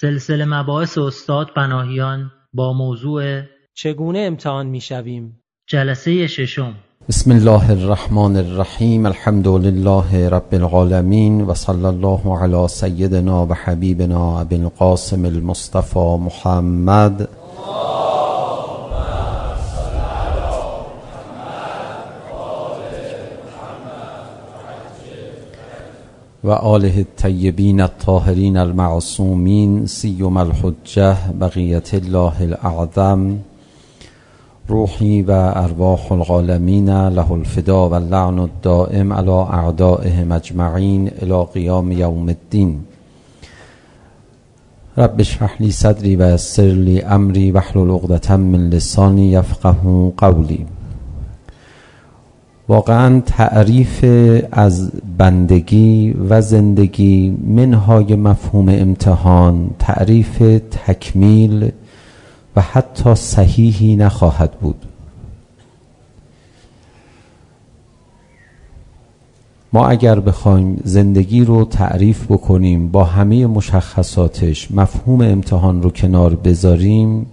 سلسله مباحث استاد پناهیان با موضوع چگونه امتحان می‌شویم؟ جلسه ششم بسم الله الرحمن الرحیم الحمد لله رب العالمین و صلی الله علی سیدنا و حبیبنا ابی القاسم المصطفى محمد و آله الطیبین الطاهرین المعصومین سیم الحجه بقیت الله الاعظم روحی و ارواح العالمین له الفدا و اللعن الدائم على اعدائهم اجمعین الى قیام یوم الدین. رب اشرح لی صدری و یسر لی امری واحلل عقدة من لسانی یفقه قولی. واقعا تعریف از بندگی و زندگی منهای مفهوم امتحان تعریف تکمیل و حتی صحیحی نخواهد بود. ما اگر بخوایم زندگی رو تعریف بکنیم با همه مشخصاتش مفهوم امتحان رو کنار بذاریم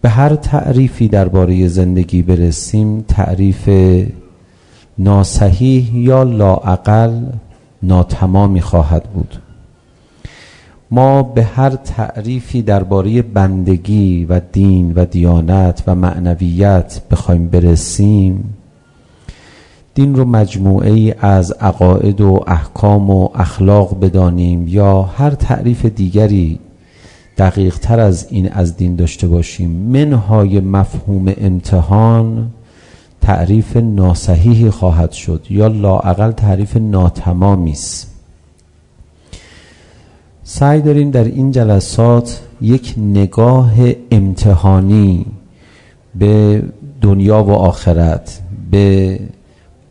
به هر تعریفی درباره زندگی برسیم تعریف ناصحیح یا لاعقل ناتمامی خواهد بود. ما به هر تعریفی درباره بندگی و دین و دیانت و معنویت بخوایم برسیم دین رو مجموعه ای از عقاید و احکام و اخلاق بدانیم یا هر تعریف دیگری دقیق تر از این از دین داشته باشیم. منهای مفهوم امتحان تعریف ناصحیحی خواهد شد یا لاعقل تعریف ناتمامی است. سعی داریم در این جلسات یک نگاه امتحانی به دنیا و آخرت به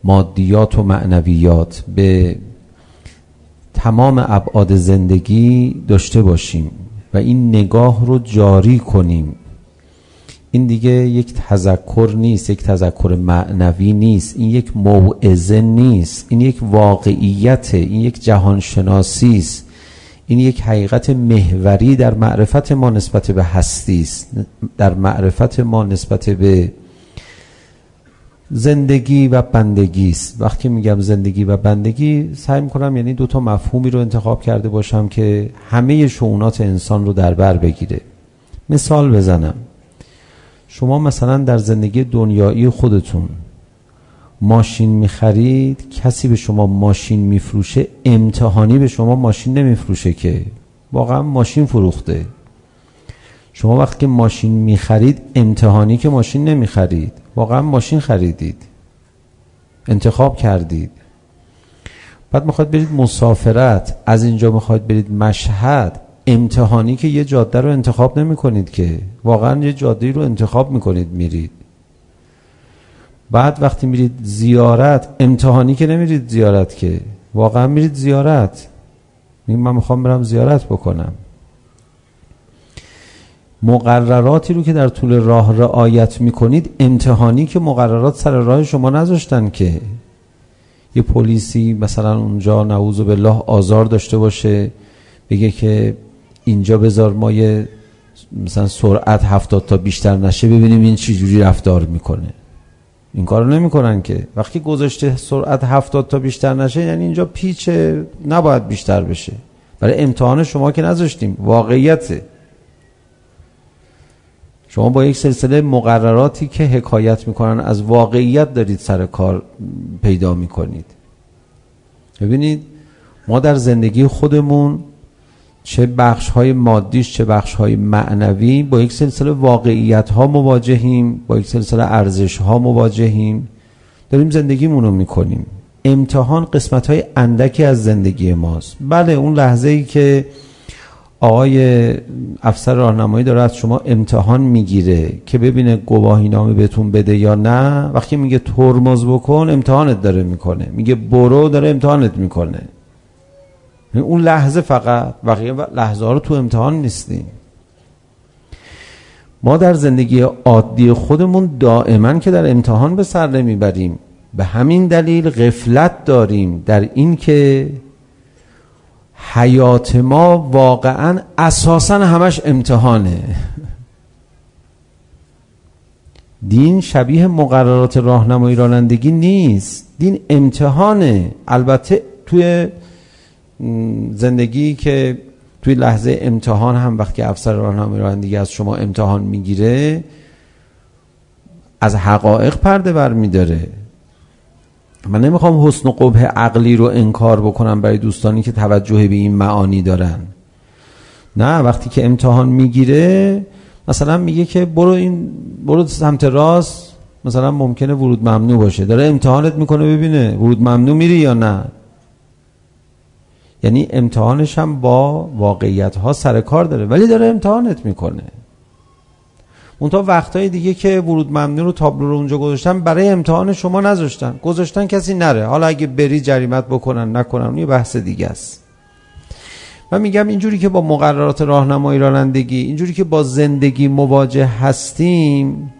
مادیات و معنویات به تمام ابعاد زندگی داشته باشیم و این نگاه رو جاری کنیم. این دیگه یک تذکر نیست یک تذکر معنوی نیست این یک موعظه نیست این یک واقعیت این یک جهانشناسی است. این یک حقیقت محوری در معرفت ما نسبت به هستی است در معرفت ما نسبت به زندگی و بندگی است. وقتی میگم زندگی و بندگی سعی می‌کنم یعنی دو تا مفهومی رو انتخاب کرده باشم که همه شعونات انسان رو در بر بگیره. مثال بزنم. شما مثلا در زندگی دنیایی خودتون ماشین می‌خرید کسی به شما ماشین میفروشه امتحانی به شما ماشین نمیفروشه که. واقعا ماشین فروخته. شما وقتی که ماشین می‌خرید امتحانی که ماشین نمی‌خرید. واقعا ماشین خریدید. انتخاب کردید. بعد می‌خواید برید مسافرت از اینجا می‌خواید برید مشهد. امتحانی که یه جاده رو انتخاب نمی کنید که. واقعا یه جاده رو انتخاب می‌کنید میرید. بعد وقتی میرید زیارت امتحانی که نمیرید زیارت که. واقعا میرید زیارت. من می‌خوام برم زیارت بکنم. مقرراتی رو که در طول راه رعایت می‌کنید امتحانی که مقررات سر راه شما نذاشتن که. یه پلیسی مثلا اونجا نعوذ بالله آزار داشته باشه بگه که اینجا بذار ما یه مثلا سرعت هفتاد تا بیشتر نشه ببینیم این چی جوری رفتار می‌کنه. این کارو نمی‌کنن که. وقتی گذاشته سرعت هفتاد تا بیشتر نشه یعنی اینجا پیچ نباید بیشتر بشه. برای امتحان شما که نذاشتیم. واقعیته. شما با یک سلسله مقرراتی که حکایت می‌کنن از واقعیت دارید سر کار پیدا می‌کنید. ببینید ما در زندگی خودمون چه بخش های مادیش چه بخش های معنوی با یک سلسله واقعیت ها مواجهیم با یک سلسله ارزش ها مواجهیم. داریم زندگیمون رو می‌کنیم. امتحان قسمت های اندکی از زندگی ماست. بله اون لحظه ای که آقای افسر راهنمایی داره از شما امتحان می‌گیره که ببینه گواهی نامه بهتون بده یا نه. وقتی میگه ترمز بکن امتحانت داره می‌کنه. میگه برو داره امتحانت می‌کنه. اون لحظه فقط بقیه لحظه ها رو تو امتحان نیستیم. ما در زندگی عادی خودمون دائما که در امتحان به سر نمی‌بریم به همین دلیل غفلت داریم در این که حیات ما واقعا اساسا همش امتحانه. دین شبیه مقررات راهنمایی رانندگی نیست. دین امتحانه. البته توی زندگی که توی لحظه امتحان هم وقتی افسر راهنمایی رانندگی از شما امتحان می‌گیره از حقایق پرده بر میداره. من نمی‌خوام حسن و قبه عقلی رو انکار بکنم برای دوستانی که توجه به این معانی دارن. نه وقتی که امتحان می‌گیره مثلا میگه که برو این برو سمت راست مثلا ممکنه ورود ممنوع باشه. داره امتحانت می‌کنه ببینه ورود ممنوع میری یا نه. یعنی امتحانش هم با واقعیت ها سر کار داره ولی داره امتحانت می‌کنه. تا وقتای دیگه که ورود ممنوع رو تابلو رو اونجا گذاشتن برای امتحان شما نذاشتن. گذاشتن کسی نره. حالا اگه بری جریمت بکنن نکنن یه بحث دیگه است. من میگم اینجوری که با مقررات راهنمایی رانندگی اینجوری که با زندگی مواجه هستیم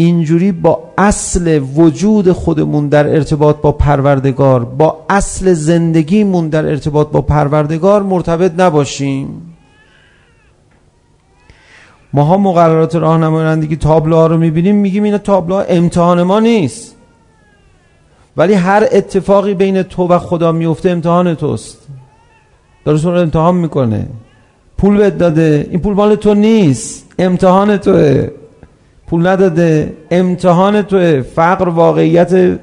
اینجوری با اصل وجود خودمون در ارتباط با پروردگار با اصل زندگیمون در ارتباط با پروردگار مرتبط نباشیم. ماها مقررات راهنمایی رانندگی تابلوها رو می‌بینیم میگیم اینا تابلوها امتحان ما نیست. ولی هر اتفاقی بین تو و خدا میفته امتحان توست. داره رو امتحان می‌کنه. پول بهت داده این پول مال تو نیست امتحان توه. پول نداده. امتحان توه. فقر واقعیت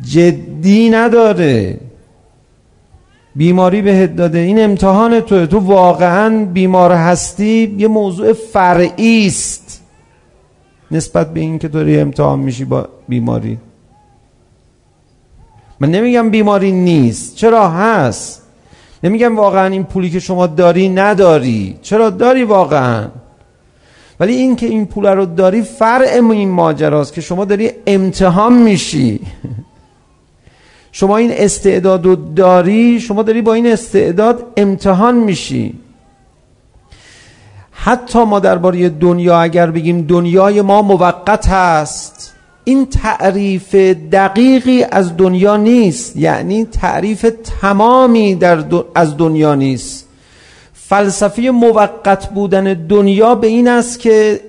جدی نداره. بیماری بهت داده. این امتحان توه. تو واقعا بیمار هستی. یه موضوع فرعی است. نسبت به این که داری امتحان میشی با بیماری. من نمیگم بیماری نیست. چرا؟ هست. نمیگم واقعا این پولی که شما داری نداری. چرا داری واقعا؟ ولی این که این پول رو داری فرع این ماجراست که شما داری امتحان میشی. شما این استعداد رو داری شما داری با این استعداد امتحان میشی. حتی ما درباره دنیا اگر بگیم دنیای ما موقت هست. این تعریف دقیقی از دنیا نیست یعنی تعریف تمامی در از دنیا نیست. فلسفه موقت بودن دنیا به این است که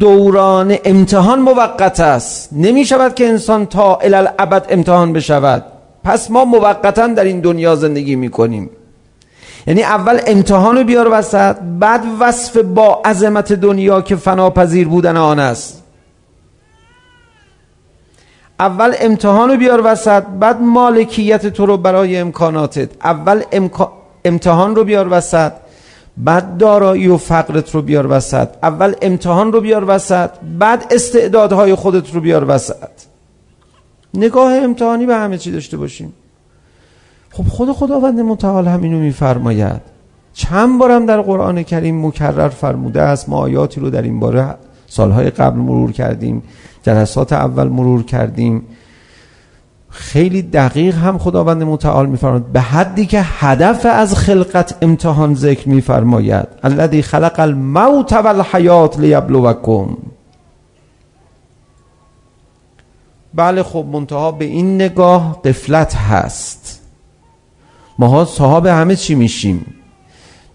دوران امتحان موقت است. نمی شود که انسان تا الالعبد امتحان بشود. پس ما موقتا در این دنیا زندگی می کنیم. یعنی اول امتحان رو بیار وسط بعد وصف با عظمت دنیا که فناپذیر بودن آن است. اول امتحان رو بیار وسط بعد مالکیت تو رو برای امکاناتت. اول امتحان رو بیار وسط بعد دارایی و فقرت رو بیار وسط. اول امتحان رو بیار وسط بعد استعدادهای خودت رو بیار وسط. نگاه امتحانی به همه چی داشته باشیم. خب خود خداوند متعال همینو میفرماید. چند بارم در قرآن کریم مکرر فرموده است ما آیاتی رو در این باره سالهای قبل مرور کردیم جلسات اول مرور کردیم. خیلی دقیق هم خداوند متعال میفرماید. به حدی که هدف از خلقت امتحان ذکر میفرماید. الذی خلق الموت والحیات لیبلوکم. بله خب منتها به این نگاه قفلت هست. ماها صاحب همه چی میشیم.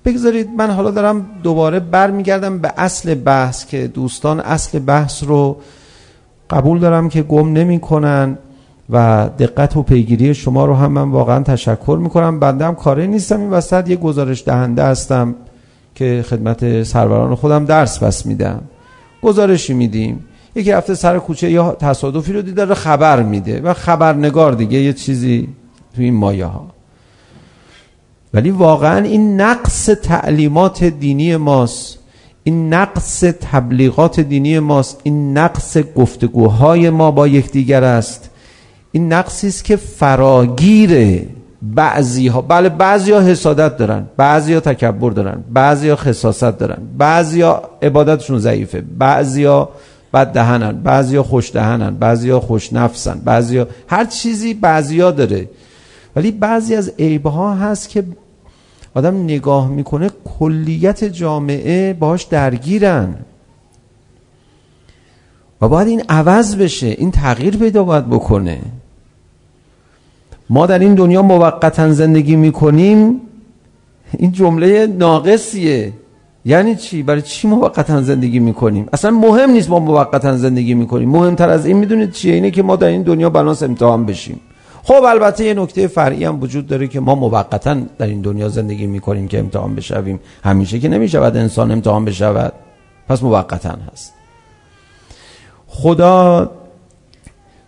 بگذارید من حالا دارم دوباره برمیگردم به اصل بحث که دوستان اصل بحث رو قبول دارم که گم نمی کنن و دقت و پیگیری شما رو هم من واقعا تشکر می‌کنم. بنده هم کاری نیستم. این وسط یه گزارش دهنده هستم که خدمت سروران خودم درس بس میدم. گزارشی میدیم. یکی هفته سر کوچه یا تصادفی رو دیده خبر میده و خبرنگار دیگه یه چیزی تو این مایه ها. ولی واقعا این نقص تعلیمات دینی ماست. این نقص تبلیغات دینی ماست. این نقص گفتگوهای ما با یکدیگر است. این نقصی است که فراگیر بعضی ها بله بعضی ها حسادت دارن بعضی ها تکبر دارن بعضی ها خصاصت دارن بعضی ها عبادتشون ضعیفه بعضی ها بد دهنن بعضی ها خوش دهنن بعضی ها خوش نفسن بعضی ها هر چیزی بعضی ها داره. ولی بعضی از عیبها هست که آدم نگاه می‌کنه کلیت جامعه باش درگیرن. و باید این عوض بشه این تغییر پیدا باید بکنه. ما در این دنیا موقتا زندگی می‌کنیم این جمله ناقصیه. یعنی چی؟ برای چی موقتا زندگی می‌کنیم؟ اصلا مهم نیست ما موقتا زندگی می‌کنیم. مهمتر از این می‌دونید چیه؟ اینه که ما در این دنیا بناس امتحان بشیم. خب البته یه نکته فرعی هم وجود داره که ما موقتا در این دنیا زندگی می‌کنیم که امتحان بشویم. همیشه که نمی‌شود انسان امتحان بشود. پس موقتا هست. خدا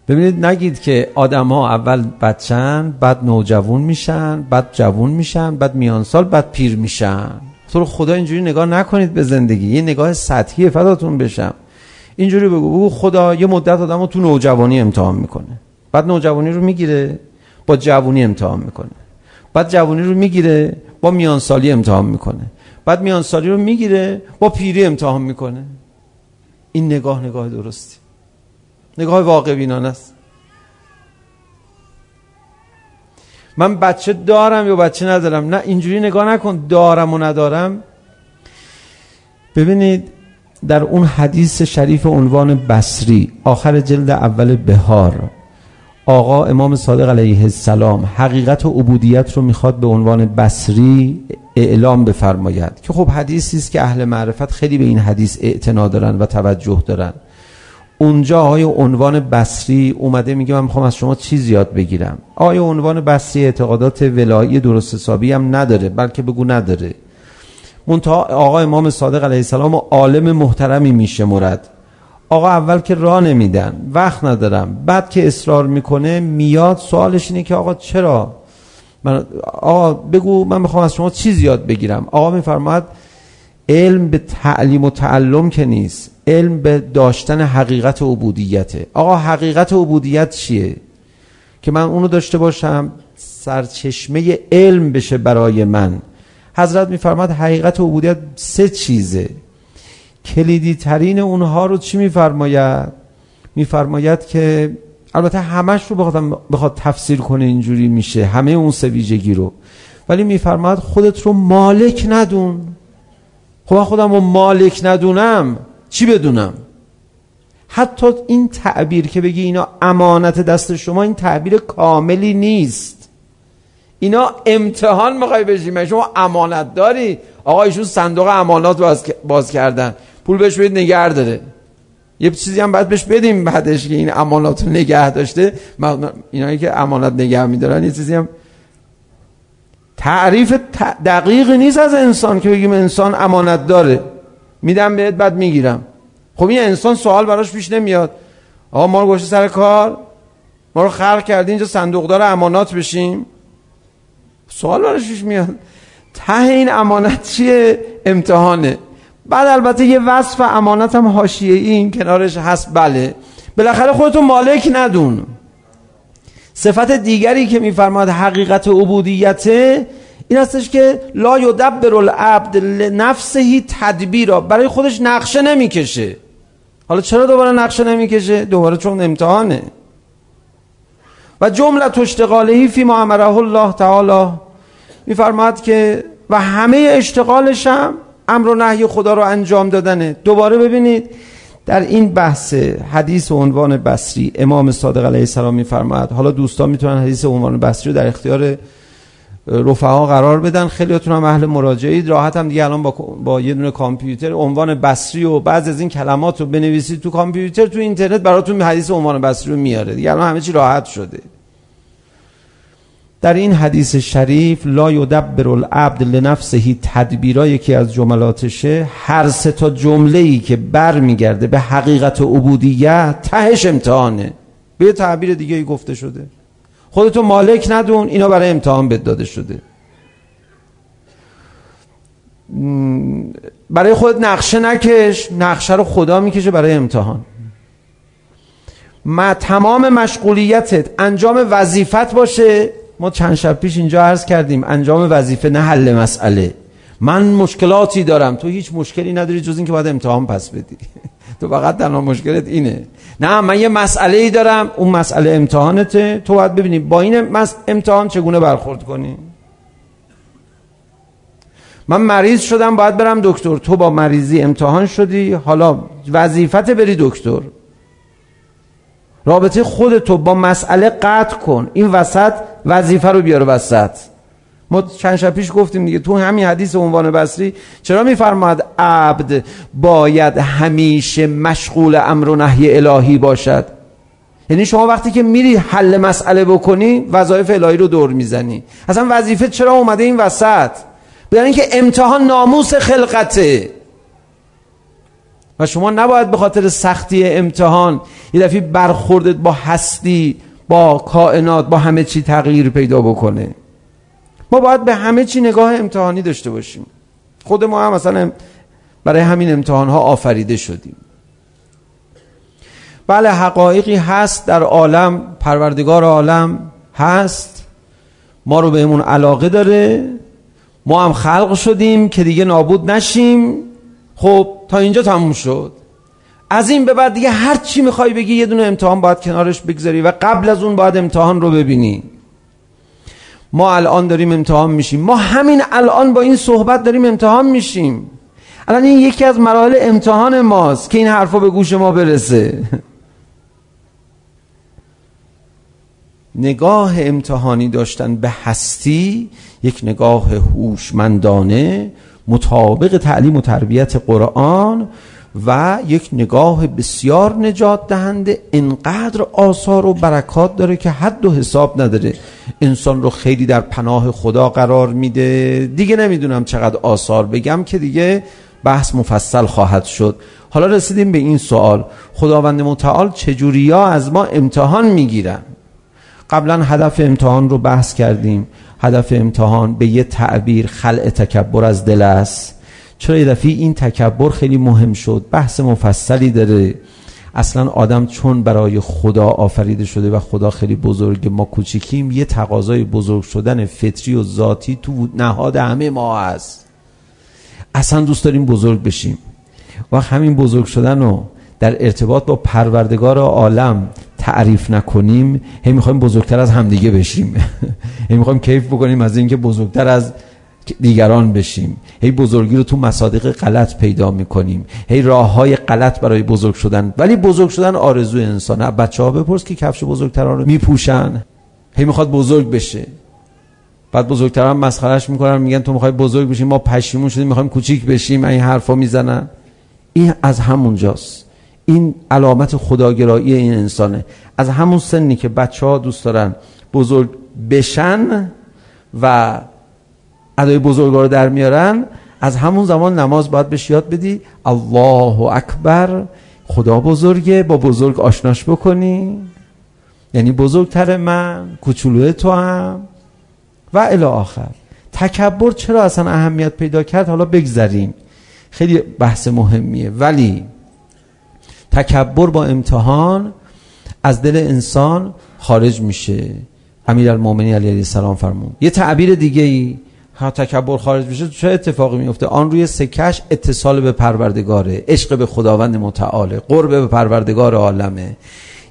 ببینید نگید که آدم ها اول بچن بعد نوجوان میشن بعد جوون میشن بعد میان سال بعد پیر میشن. تو خدا اینجوری نگاه نکنید به زندگی یه نگاه سطحی فداتون بشم. اینجوری بگو بگو خدا یه مدت آدم تو نوجوانی امتحان می‌کنه. بعد نوجوانی رو می‌گیره با جوونی امتحان می‌کنه. بعد جوونی رو می‌گیره با میانسالی امتحان می‌کنه. بعد میانسالی رو می‌گیره با پیری امتحان می‌کنه. این نگاه نگاه درستی. نگاه واقع بینانه است. من بچه دارم یا بچه ندارم؟ نه اینجوری نگاه نکن دارم و ندارم. ببینید در اون حدیث شریف عنوان بصری آخر جلد اول بهار آقا امام صادق علیه السلام حقیقت و عبودیت رو می‌خواد به عنوان بصری اعلام بفرماید. که خب حدیثی است که اهل معرفت خیلی به این حدیث اعتنا دارن و توجه دارن. اونجا آقای عنوان بصری اومده میگه من می‌خوام از شما چیز یاد بگیرم. آقای عنوان بصری اعتقادات ولایی درست حسابی هم نداره بلکه بگو نداره. منتها آقا امام صادق علیه السلام عالم محترمی میشه مرد آقا اول که راه نمیدن وقت ندارم. بعد که اصرار می‌کنه میاد سوالش اینه که آقا چرا؟ من آقا بگو من می‌خوام از شما چیز یاد بگیرم. آقا میفرماید علم به تعلیم و تعلم که نیست. علم به داشتن حقیقت عبودیته. آقا حقیقت عبودیت چیه؟ که من اونو داشته باشم سرچشمه علم بشه برای من. حضرت میفرماد حقیقت عبودیت سه چیزه. کلیدی ترین اونها رو چی میفرماید؟ میفرماید که البته همش رو بخواد, بخواد تفسیر کنه اینجوری میشه همه اون سه ویژگی رو. ولی میفرماید خودت رو مالک ندون. خب خودم رو مالک ندونم. چی بدونم؟ حتی این تعبیر که بگی اینا امانت دست شما این تعبیر کاملی نیست. اینا امتحان می‌خوای بشی شما امانت داری؟ آقا ایشون صندوق امانات باز, باز کردن. پول بهش بدید نگه داره. یه چیزی هم باید بهش بدیم بعدش که این امانات رو نگه داشته. اینایی که امانت نگه میدارن یه چیزی هم تعریف دقیق نیست از انسان که بگیم انسان امانت داره. میدم بهت بعد می‌گیرم. خب این انسان سوال براش پیش نمیاد. آقا ما رو گوشه سر کار. ما رو خلق کردی اینجا صندوقدار امانات بشیم. سوال براش پیش میاد. ته این امانت چیه؟ امتحانه. بعد البته یه وصف امانت هم حاشیه این کنارش هست. بله. بالاخره خودتو مالک ندون. صفت دیگری که میفرماد حقیقت عبودیته این هستش که لا یدبر العبد لنفسه تدبیرا. برای خودش نقشه نمی‌کشه. حالا چرا دوباره نقشه نمی‌کشه؟ دوباره چون امتحانه. و جمله اشتغالهی فی ما امره الله تعالی. میفرماد که و همه اشتغالش هم امر و نهی خدا رو انجام دادنه. دوباره ببینید در این بحث حدیث عنوان بصری امام صادق علیه السلام میفرماد حالا دوستان می‌تونن حدیث عنوان بصری رو در اختیار رفقا قرار بدن. خیلیاتون هم اهل مراجعید راحت هم دیگه الان با, با یه دونه کامپیوتر عنوان بصری و بعض از این کلمات رو بنویسید تو کامپیوتر تو اینترنت براتون حدیث عنوان بصری رو میاره. دیگه الان همه چی راحت شده. در این حدیث شریف لا یدبر العبد لنفسه تدبیرا یکی از جملاتشه. هر سه تا جمله ای که برمیگرده به حقیقت عبودیت تهش امتحانه. به تعبیر دیگه ای گفته شده. خودتو مالک ندون اینا برای امتحان بد داده شده. برای خود نقشه نکش نقشه رو خدا می‌کشه برای امتحان. ما تمام مشغولیتت انجام وظیفت باشه. ما چند شب پیش اینجا عرض کردیم انجام وظیفه نه حل مسئله. من مشکلاتی دارم. تو هیچ مشکلی نداری جز اینکه باید امتحان پس بدی. تو فقط تنها مشکلت اینه. نه من یه مسئله ای دارم. اون مسئله امتحانته. تو باید ببینی. با این امتحان چگونه برخورد کنی؟ من مریض شدم باید برم دکتر. تو با مریضی امتحان شدی. حالا وظیفت بری دکتر. رابطه خودتو با مسئله قطع کن. این وسط وظیفه رو بیار وسط. ما چند شب پیش گفتیم دیگه تو همین حدیث عنوان بصری چرا میفرماد عبد باید همیشه مشغول امر و نهی الهی باشد؟ یعنی شما وقتی که میری حل مسئله بکنی وظایف الهی رو دور می‌زنی. اصلا وظیفه چرا اومده این وسط؟ برای اینکه امتحان ناموس خلقته. و شما نباید به خاطر سختی امتحان یه دفعه برخوردت با هستی با کائنات با همه چی تغییر پیدا بکنه. ما باید به همه چی نگاه امتحانی داشته باشیم. خود ما هم مثلا برای همین امتحان ها آفریده شدیم. بله حقایقی هست در عالم پروردگار عالم هست. ما رو بهمون علاقه داره. ما هم خلق شدیم که دیگه نابود نشیم. خب تا اینجا تموم شد. از این به بعد دیگه هر چی می‌خوای بگی یه دونه امتحان باید کنارش بگذاری و قبل از اون باید امتحان رو ببینی. ما الان داریم امتحان میشیم. ما همین الان با این صحبت داریم امتحان میشیم. الان این یکی از مراحل امتحان ماست که این حرفا به گوش ما برسه. نگاه امتحانی داشتن به هستی یک نگاه هوشمندانه مطابق تعلیم و تربیت قرآن و یک نگاه بسیار نجات دهنده انقدر آثار و برکات داره که حد و حساب نداره. انسان رو خیلی در پناه خدا قرار میده. دیگه نمی‌دونم چقدر آثار بگم که دیگه بحث مفصل خواهد شد. حالا رسیدیم به این سوال. خداوند متعال چجوریا از ما امتحان می‌گیرن؟ قبلا هدف امتحان رو بحث کردیم. هدف امتحان به یه تعبیر خلع تکبر از دل است. چرا یه دفعه این تکبر خیلی مهم شد؟ بحث مفصلی داره. اصلا آدم چون برای خدا آفریده شده و خدا خیلی بزرگ ما کوچیکیم یه تقاضای بزرگ شدن فطری و ذاتی تو نهاد همه ما هست. اصلا دوست داریم بزرگ بشیم. و همین بزرگ شدن رو در ارتباط با پروردگار عالم تعریف نکنیم. هی می‌خوایم بزرگتر از همدیگه بشیم. هی می‌خوایم کیف بکنیم از اینکه بزرگتر از دیگران بشیم. هی بزرگی رو تو مصادیق غلط پیدا می‌کنیم. هی راه های غلط برای بزرگ شدن. ولی بزرگ شدن آرزوی انسانه بچه ها بپرس که کفش بزرگتران رو میپوشن. هی می‌خواد بزرگ بشه. بعد بزرگتران مسخرش می‌کنن میگن تو می‌خوای بزرگ بشیم ما پشیمون شدیم می‌خوایم کوچیک بشیم این حرفا می‌زنن. این از همونجاست این علامت خداگرایی این انسانه. از همون سنی که بچه ها دوست دارن بزرگ بشن و ادای بزرگا رو در میارن از همون زمان نماز باید بهش یاد بدی. الله اکبر خدا بزرگه با بزرگ آشناش بکنی. یعنی بزرگتر من کوچولو تو هم و الی آخر. تکبر چرا اصلا اهمیت پیدا کرد؟ حالا بگذریم. خیلی بحث مهمیه. ولی تکبر با امتحان از دل انسان خارج میشه. امیر المومنی علیه السلام فرمون یه تعبیر دیگه ای تکبر خارج بشه چه اتفاقی میفته؟ آن روی سکش اتصال به پروردگاره عشق به خداوند متعاله قرب به پروردگار عالمه.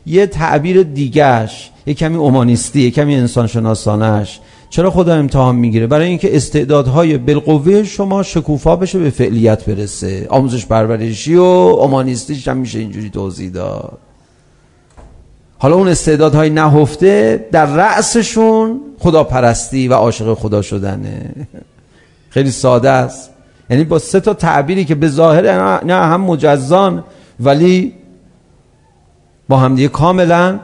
یه تعبیر دیگهش یه کمی اومانیستی یه کمی انسان شناسانش چرا خدا امتحان می‌گیره؟ برای اینکه استعدادهای بالقوه شما شکوفا بشه به فعلیت برسه. آموزش پرورشی و اومانیستیش هم میشه اینجوری توضیح داد. حالا اون استعدادهای نهفته در رأسشون خدا پرستی و عاشق خدا شدنه. خیلی ساده است. یعنی با سه تا تعبیری که به ظاهر نه هم مجزان ولی با همدیگه کاملا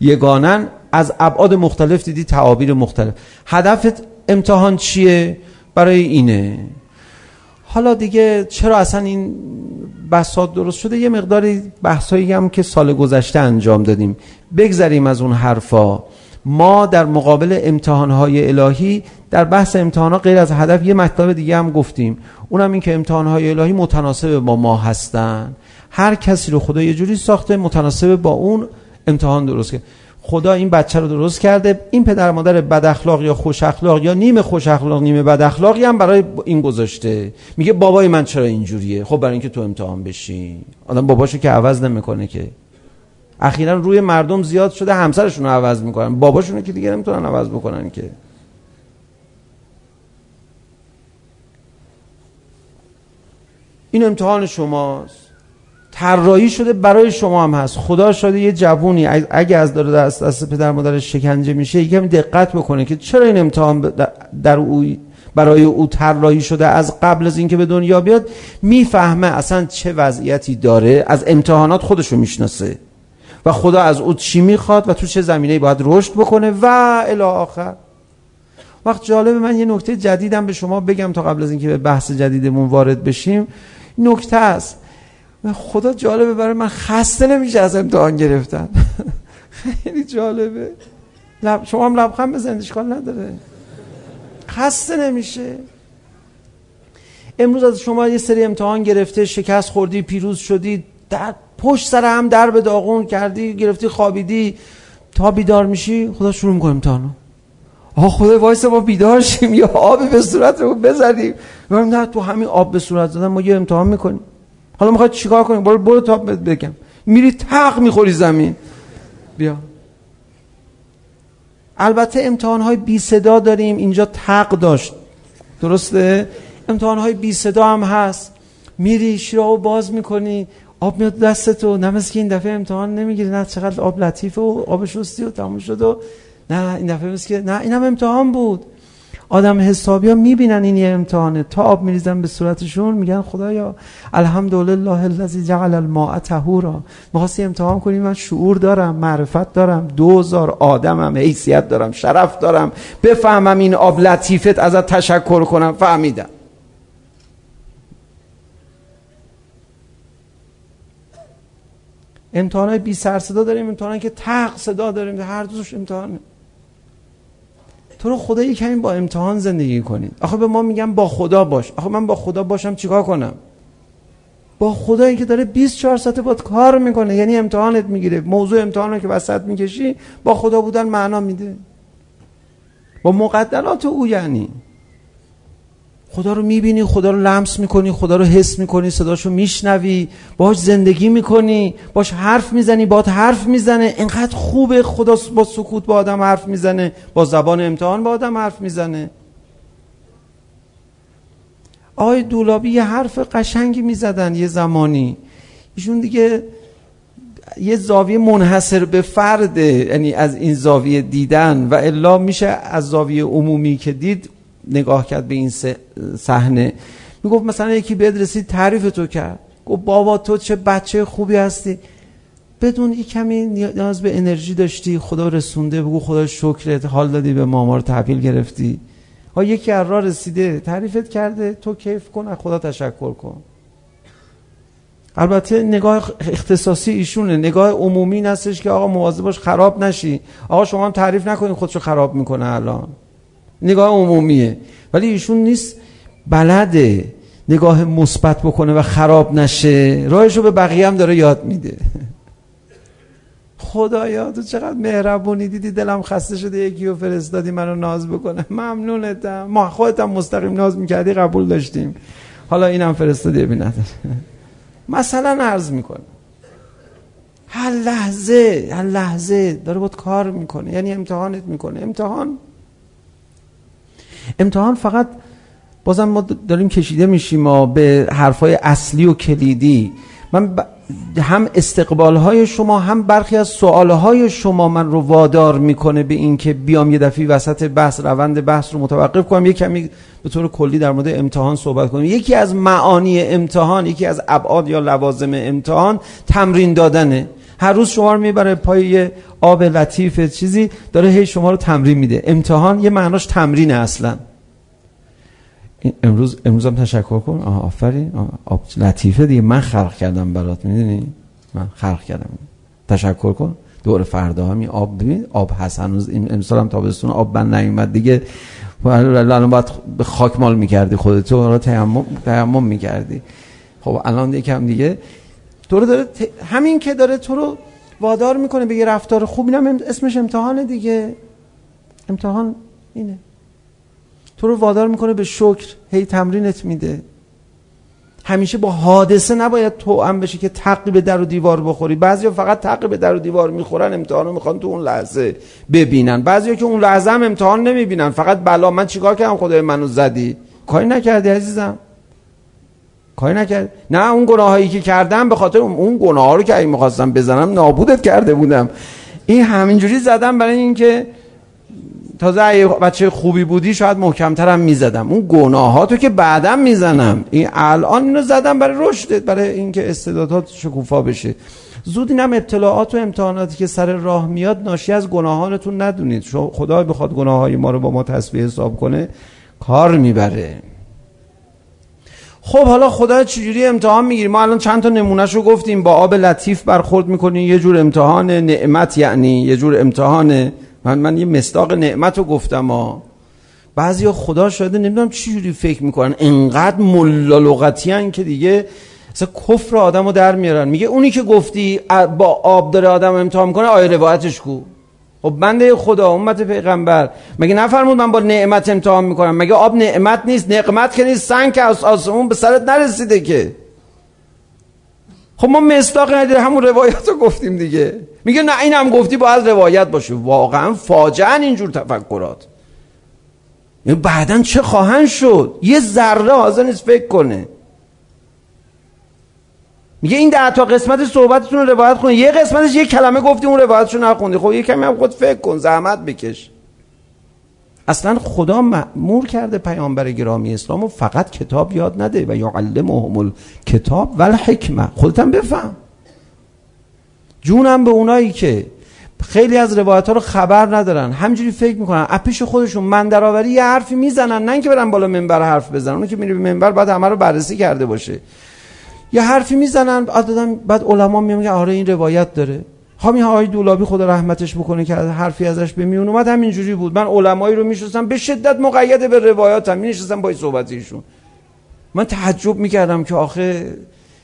یگانن. از ابعاد مختلف دیدی تعابیر مختلف. هدفت امتحان چیه؟ برای اینه. حالا دیگه چرا اصلا این بحثات درست شده؟ یه مقداری بحثایی هم که سال گذشته انجام دادیم. بگذریم از اون حرفا. ما در مقابل امتحانهای الهی در بحث امتحانها غیر از هدف یه مطلب دیگه هم گفتیم. اونم این که امتحانهای الهی متناسب با ما هستن. هر کسی رو خدا یه جوری ساخته متناسب با اون امتحان درست کرد. خدا این بچه رو درست کرده. این پدر مادر بد اخلاق یا خوش اخلاق یا نیم خوش اخلاق نیم بد اخلاقی هم برای این گذاشته. میگه بابای من چرا اینجوریه؟ خب برای اینکه تو امتحان بشی. آدم باباشو که عوض نمی‌کنه که. اخیرا روی مردم زیاد شده همسرشون رو عوض می‌کنن. باباشون که دیگه نمی‌تونن عوض بکنن که. این امتحان شماست. طراحی شده برای شما هم هست. خدا شده یه جوونی. اگه از داره دست دست پدر مادرش شکنجه میشه یکم دقت بکنه که چرا این امتحان در او برای او طراحی شده. از قبل از اینکه به دنیا بیاد می‌فهمه اصلا چه وضعیتی داره. از امتحانات خودشو می‌شناسه. و خدا از او چی می‌خواد و تو چه زمینه باید رشد بکنه. و الی آخر. وقت جالب من یه نکته جدیدم به شما بگم تا قبل از اینکه به بحث جدیدمون وارد بشیم. نکته است. خدا جالبه برای من خسته نمیشه از امتحان گرفتن. خیلی جالبه. لب... شما هم لبخند بزنید اشکال نداره. خسته نمیشه. امروز از شما یه سری امتحان گرفته شکست خوردی پیروز شدی در پشت سر هم در به داغون کردی گرفتی خوابیدی تا بیدار میشی؟ خدا شروع می‌کنه امتحانو. آقا خدا وایس ما بیدار شیم یا آب به صورت رو بزنیم. نه تو همین آب به صورت زدن ما یه امتحان می‌کنیم. حالا می‌خواد چیکار کنیم برو برو تا بگم. میری تق می‌خوری زمین. بیا. البته امتحان های بی صدا داریم. اینجا تق داشت. درسته؟ امتحان های بی صدا هم هست. میری شیراو باز می‌کنی. آب میاد دستتو. نه مثل که این دفعه امتحان نمی‌گیری. نه چقدر آب لطیفه و آب شستی و تموم شد و نه این دفعه مثل که نه اینم امتحان بود. آدم حسابی ها می‌بینن این یه امتحانه. تا آب میریزن به صورتشون میگن خدایا الحمدلله الذی جعل الماء طهورا. می‌خواستی امتحان کنی؟ من شعور دارم معرفت دارم دوزار آدمم حیثیت دارم شرف دارم. بفهمم این آب لطیفت ازت تشکر کنم. فهمیدم. امتحان های بی سر صدا داریم امتحان که تق صدا داریم. هر دوش امتحانه. تو رو خدا یک کمی با امتحان زندگی کنید آخه به ما میگم با خدا باش. آخه من با خدا باشم چیکار کنم؟ با خدایی که داره 24 ساعت باد کار می‌کنه. یعنی امتحانت می‌گیره. موضوع امتحان رو که وسط می‌کشی با خدا بودن معنا میده. با مقدرات او یعنی. خدا رو می‌بینی خدا رو لمس می‌کنی خدا رو حس می‌کنی صداشو میشنوی باش زندگی می‌کنی باش حرف می‌زنی باش حرف می‌زنه. اینقدر خوبه خدا با سکوت با آدم حرف می‌زنه با زبان امتحان با آدم حرف می‌زنه. آقای دولابی یه حرف قشنگی می‌زدن یه زمانی. ایشون دیگه یه زاویه منحصر به فرده یعنی از این زاویه دیدن و الا میشه از زاویه عمومی که دید نگاه کرد به این صحنه. می‌گفت مثلا یکی بهت رسید تعریف تو کرد. گفت بابا تو چه بچه خوبی هستی. بدون ای کمی نیاز به انرژی داشتی. خدا رسونده بگو خدا شکرت. حال دادی به ما رو تحویل گرفتی. ها یکی از راه رسیده. تعریفت کرده. تو کیف کن از خدا تشکر کن. البته نگاه اختصاصی ایشونه. نگاه عمومی نستش که آقا مواظب باش خراب نشی. آقا شما تعریف نکنید خودشو خراب می‌کنه الان. نگاه عمومیه. ولی ایشون نیست بلده نگاه مثبت بکنه و خراب نشه. راهش رو به بقیه هم داره یاد میده. خدایا تو چقدر مهربونی. دیدی دلم خسته شده یکی رو فرستادی منو ناز بکنه. ممنونتم. ما خودتم مستقیم ناز می‌کردی قبول داشتیم. حالا اینم فرستادی ببیند مثلا عرض می‌کنه هر لحظه هر لحظه داره بود کار می‌کنه. یعنی امتحانت می‌کنه. امتحان امتحان فقط بازم ما داریم کشیده میشیم ما به حرفای اصلی و کلیدی. من هم استقبال های شما هم برخی از سوال های شما من رو وادار می‌کنه به اینکه بیام یه دفعه وسط بحث روند بحث رو متوقف کنم. یه کمی به طور کلی در مورد امتحان صحبت کنیم. یکی از معانی امتحان یکی از ابعاد یا لوازم امتحان تمرین دادنه. هر روز شما رو می‌بره پای آب لطیف چیزی داره هی شما رو تمرین میده. امتحان یه معناش تمرین اصلا. امروز امروز هم تشکر کن. آه آفرین. آب لطیفه دیگه. من خلق کردم برات می‌دونی؟ من خلق کردم. تشکر کن. دور فردا هم آب ببین آب هست. هنوز این امسال هم تابستون آب بند نیومد دیگه. الان باید به خاک مال می‌کردی خودتو. رو تیمم تیمم می‌کردی. خب الان یکم دیگه تو رو داره همین که داره تو رو وادار می‌کنه به یه رفتار خوب اینم اسمش امتحانه دیگه. امتحان اینه. تو رو وادار می‌کنه به شکر هی تمرینت میده. همیشه با حادثه نباید تو هم بشه که تقی به در و دیوار بخوری. بعضیا فقط تقی به در و دیوار می‌خورن امتحان رو می‌خوان تو اون لحظه ببینن. بعضیا که اون لحظه هم امتحان نمی‌بینن. فقط بلا من چیکار کردم خدای منو زدی؟ کاری نکردی عزیزم. کاری نکرد. نه اون گناهایی که کردم به خاطر اون گناه ها رو که می‌خواستم بزنم نابودت کرده بودم. این همینجوری زدم برای اینکه تازه اگه بچه خوبی بودی شاید محکمترم می‌زدم. اون گناهاتو که بعدم می‌زنم. این الان اینو زدم برای رشدت برای اینکه استعدادات شکوفا بشه. زود اینم اطلاعات و امتحاناتی که سر راه میاد ناشی از گناهانتون ندونید. خدا بخواد گناه های ما رو با ما تصویه حساب کنه کار می‌بره. خب حالا خدا چجوری امتحان می‌گیری ما الان چند تا نمونهش رو گفتیم. با آب لطیف برخورد می‌کنیم. یه جور امتحان نعمت یعنی یه جور امتحان. من من یه مستاق نعمت رو گفتم ها. بعضی خدا شده نمی‌دونم چی جوری فکر می‌کنن. انقدر ملا لغتی که دیگه مثلا کفر آدم رو در میارن. میگه اونی که گفتی با آب داره آدم امتحان می‌کنه آیه روایتش کو. خب بنده خدا امت پیغمبر. مگه نفرمود من با نعمت امتحان می‌کنم؟ مگه آب نعمت نیست؟ نعمت که نیست سنگ که از آسمون به سرت نرسیده که. خب ما مستاق نداره همون روایت رو گفتیم دیگه. میگه نه این هم گفتی باید روایت باشه. واقعا فاجعا اینجور تفکرات. یعنی بعدا چه خواهند شد؟ یه ذره حاضر نیست فکر کنه. میگه این ده تا قسمت صحبتتون رو روایت کنید یه قسمتش یه کلمه گفتی اون روایتشو نخوندی. خب یه کمی هم خود فکر کن زحمت بکش. اصلا خدا مأمور کرده پیامبر گرامی اسلامو فقط کتاب یاد نده. و یعلمهم کتاب و الحکمه خودتم بفهم. جونم به اونایی که خیلی از روایت ها رو خبر ندارن. همجوری فکر می‌کنن. اپیش خودشون من یه حرفی می‌زنن نه اینکه برن بالا منبر حرف بزنن. اون که میره به منبر بعد همه رو بررسی کرده باشه. یه حرفی می‌زنن بعد بعد علما میگن آره این روایت داره. همین های دولابی خدا رحمتش بکنه که حرفی ازش به میون اومد همینجوری بود. من علمایی رو میشستم به شدت مقید به روایاتم مینشستم با صحبت ایشون. من تعجب می‌کردم که آخه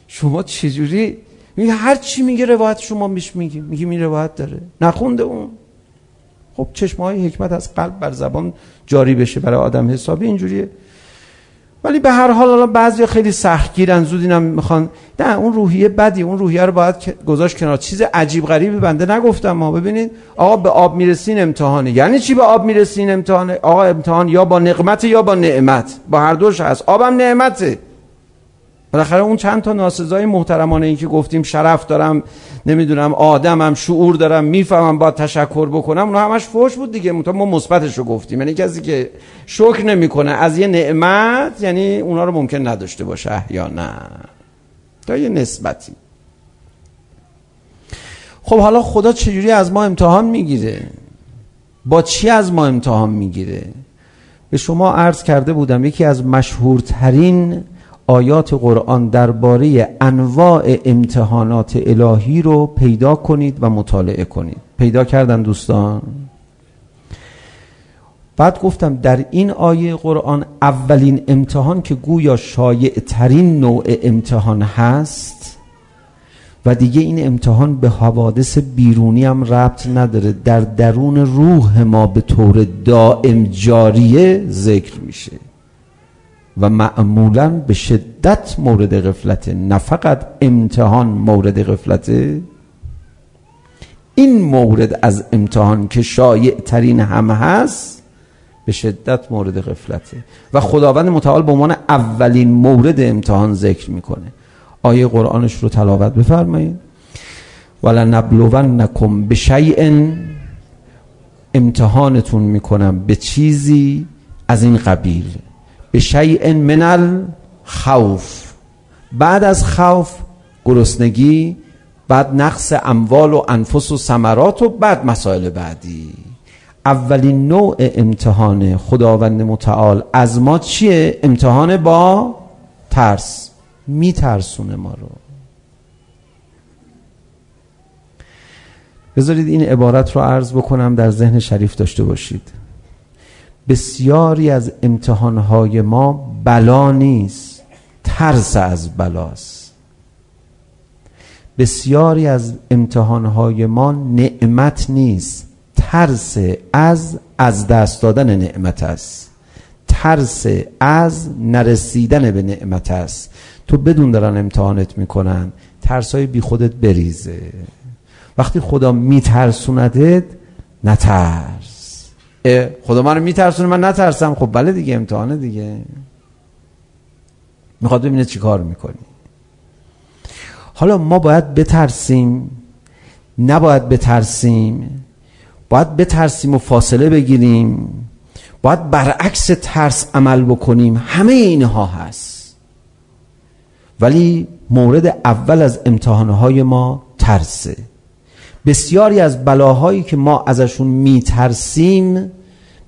شما چجوری؟ میگه هر چی میگه روایت شما میش میگی. میگی این روایت داره. نخونده اون. خب چشمه های حکمت از قلب بر زبان جاری بشه. برای آدم حسابی اینجوریه. ولی به هر حال حالا بعضی خیلی سختگیرن زود اینم می‌خوان. نه اون روحیه بدی اون روحیه رو باید گذاشت کنار. چیز عجیب غریبی بنده نگفتم ما. ببینید آقا به آب می‌رسین امتحانه. یعنی چی به آب می‌رسین امتحانه؟ آقا امتحان یا با نقمت یا با نعمت. با هر دوش هست. آبم نعمته. بالاخره اون چند تا ناسزای محترمانه این که گفتیم شرف دارم نمی‌دونم آدمم شعور دارم می‌فهمم با تشکر بکنم اونها همش فوش بود دیگه ما مثبتش رو گفتیم. یعنی کسی که شکر نمی‌کنه از یه نعمت یعنی اونا رو ممکن نداشته باشه یا نه. تا یه نسبتی. خب حالا خدا چجوری از ما امتحان می‌گیره؟ با چی از ما امتحان می‌گیره؟ به شما عرض کرده بودم یکی از مشهورترین آیات قرآن درباره انواع امتحانات الهی رو پیدا کنید و مطالعه کنید. پیدا کردن دوستان؟ بعد گفتم در این آیه قرآن اولین امتحان که گویا شایع ترین نوع امتحان هست و دیگه این امتحان به حوادث بیرونی هم ربط نداره. در درون روح ما به طور دائم جاریه ذکر میشه. و معمولا به شدت مورد غفلت نه فقط امتحان مورد غفلته این مورد از امتحان که شایع ترین هم هست به شدت مورد غفلته و خداوند متعال به عنوان اولین مورد امتحان ذکر می‌کنه. آیه قرآنش رو تلاوت بفرمایید. ولنبلونکم بشیء امتحانتون می‌کنم به چیزی از این قبیل. به شیء من الخوف. بعد از خوف گرسنگی بعد نقص اموال و انفس و ثمرات و بعد مسائل بعدی. اولین نوع امتحان خداوند متعال از ما چیه؟ امتحان با ترس. میترسونه ما رو. بذارید این عبارت رو عرض بکنم در ذهن شریف داشته باشید. بسیاری از امتحانهای ما بلا نیست ترس از بلاست. بسیاری از امتحانهای ما نعمت نیست ترس از از دست دادن نعمت است. ترس از نرسیدن به نعمت است. تو بدون دارن امتحانت می‌کنن ترسای بی خودت بریزه. وقتی خدا میترسوندت نترس خدا من رو میترسونه من نترسم. خب بله دیگه امتحانه دیگه. می‌خواد ببینه چی کار می‌کنی. حالا ما باید بترسیم. نباید بترسیم. باید بترسیم و فاصله بگیریم. باید برعکس ترس عمل بکنیم. همه اینها هست. ولی مورد اول از امتحانهای ما ترسه. بسیاری از بلاهایی که ما ازشون میترسیم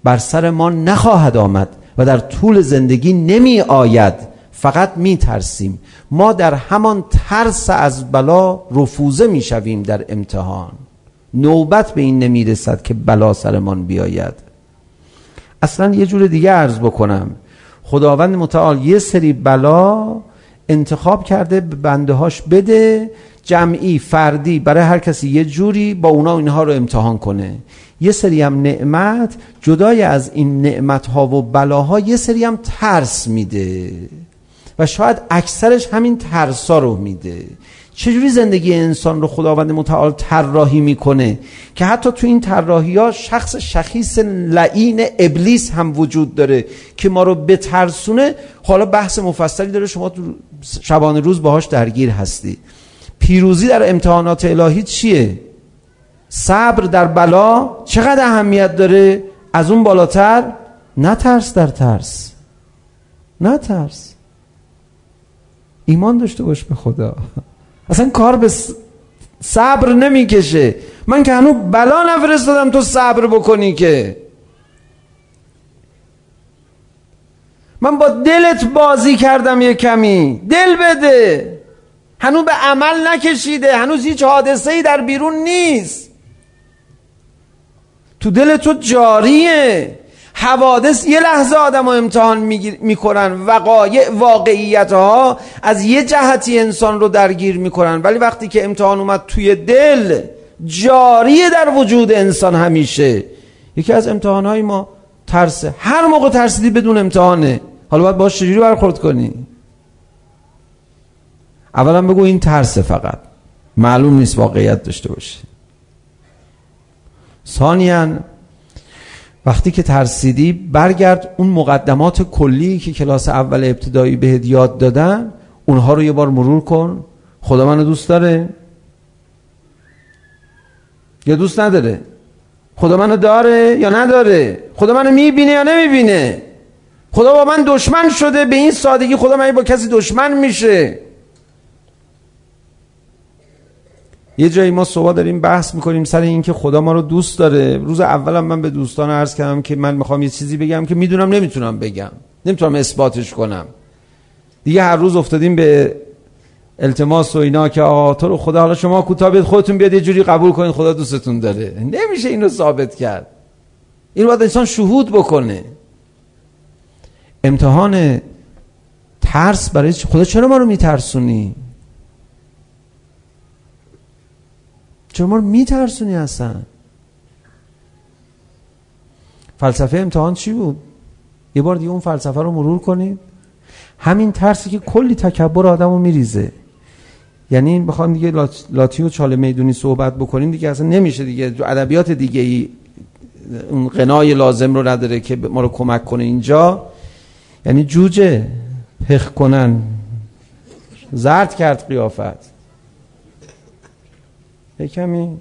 بر سر ما نخواهد آمد و در طول زندگی نمی آید. فقط می ترسیم. ما در همان ترس از بلا رفوزه می شویم در امتحان. نوبت به این نمی رسد که بلا سرمان بیاید. اصلا یه جور دیگه عرض بکنم. خداوند متعال یه سری بلا انتخاب کرده به بنده هاش بده جمعی فردی برای هر کسی یه جوری با اونا اینها رو امتحان کنه. یه سری هم نعمت جدای از این نعمت ها و بلاها یه سری هم ترس میده. و شاید اکثرش همین ترسا رو میده. چجوری زندگی انسان رو خداوند متعال طراحی می‌کنه؟ که حتی تو این طراحی ها شخص شخیص لعین ابلیس هم وجود داره که ما رو بترسونه. حالا بحث مفصلی داره شما تو شبانه روز باهاش درگیر هستی. پیروزی در امتحانات الهی چیه؟ صبر در بلا چقدر اهمیت داره؟ از اون بالاتر؟ نترس در ترس. نترس ایمان داشته باش به خدا. اصلا کار به صبر نمی‌کشه. من که هنوز بلا نفرستادم تو صبر بکنی که. من با دلت بازی کردم یه کمی. دل بده. هنوز به عمل نکشیده. هنوز هیچ حادثه ای در بیرون نیست. تو دل تو جاریه. حوادث یه لحظه آدم رو امتحان می‌کنن. وقایع واقعیت ها از یه جهتی انسان رو درگیر می‌کنن. ولی وقتی که امتحان اومد توی دل جاریه در وجود انسان همیشه. یکی از امتحان های ما ترسه هر موقع ترسیدی بدون امتحانه. حالا باید باش چجوری برخورد کنی؟ اولا بگو این ترسه فقط. معلوم نیست واقعیت داشته باشه. ثانیا وقتی که ترسیدی برگرد اون مقدمات کلی که کلاس اول ابتدایی بهت یاد دادن اونها رو یه بار مرور کن. خدا منو دوست داره. یا دوست نداره؟ خدا منو داره یا نداره؟ خدا منو می‌بینه یا نمی‌بینه؟ خدا با من دشمن شده به این سادگی خدا من با کسی دشمن میشه. یه جایی ما صبح داریم بحث می‌کنیم سر اینکه خدا ما رو دوست داره. روز اولم من به دوستان عرض کردم که من می‌خوام یه چیزی بگم که می‌دونم نمی‌تونم بگم. نمی‌تونم اثباتش کنم. دیگه هر روز افتادیم به التماس و اینا که آقا تو رو خدا حالا شما کوتاه بیاد خودتون بیاد یه جوری قبول کنید خدا دوستتون داره. نمیشه اینو ثابت کرد. این باید انسان شهود بکنه. امتحان ترس برای خدا چرا ما رو میترسونی؟ چرا ما رو میترسونی اصلا. فلسفه امتحان چی بود؟ یه بار دیگه اون فلسفه رو مرور کنید. همین ترسی که کلی تکبر آدم رو میریزه. یعنی بخوام دیگه لاتی و چاله می‌دونی صحبت بکنیم دیگه اصلا نمیشه دیگه. ادبیات دیگه ای اون قنای لازم رو نداره که ما رو کمک کنه اینجا. یعنی جوجه پخ کنن. زرد کرد قیافت. یه کمی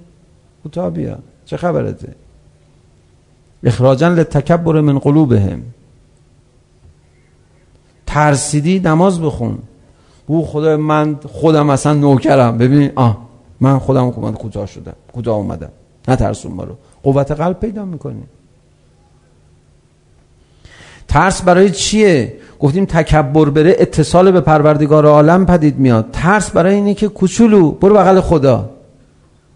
کوتاه بیا. چه خبرته؟ اخراجا لتکبر من قلوبهم. ترسیدی نماز بخون. او خدا من خودم اصلا نوکرم. ببین آه من خودم من کوتاه شدم کوتاه اومدم. نترسون ما رو. قوت قلب پیدا می‌کنی. ترس برای چیه؟ گفتیم تکبر بره اتصال به پروردگار عالم پدید میاد. ترس برای اینه که کوچولو برو بغل خدا.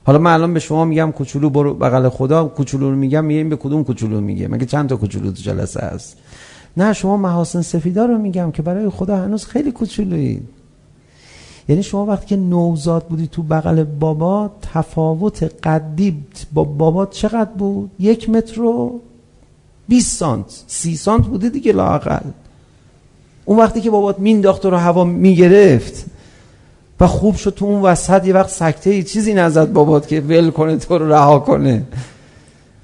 حالا من الان به شما میگم کوچولو برو بغل خدا کوچولو رو میگم میگم به کدوم کوچولو میگه؟ مگه چند تا کوچولو تو جلسه هست؟ نه شما محاسن سفیدا رو میگم که برای خدا هنوز خیلی کوچولویی یعنی شما وقتی که نوزاد بودی تو بغل بابا تفاوت قدی با بابا چقدر بود؟ یک متر و 20 سانت سی سانت بوده دیگه لاقل اون وقتی که بابات مینداخت رو هوا می‌گرفت و خوب شد تو اون وسط یه وقت سکته ای چیزی نزد بابات که ول کنه تو رو رها کنه.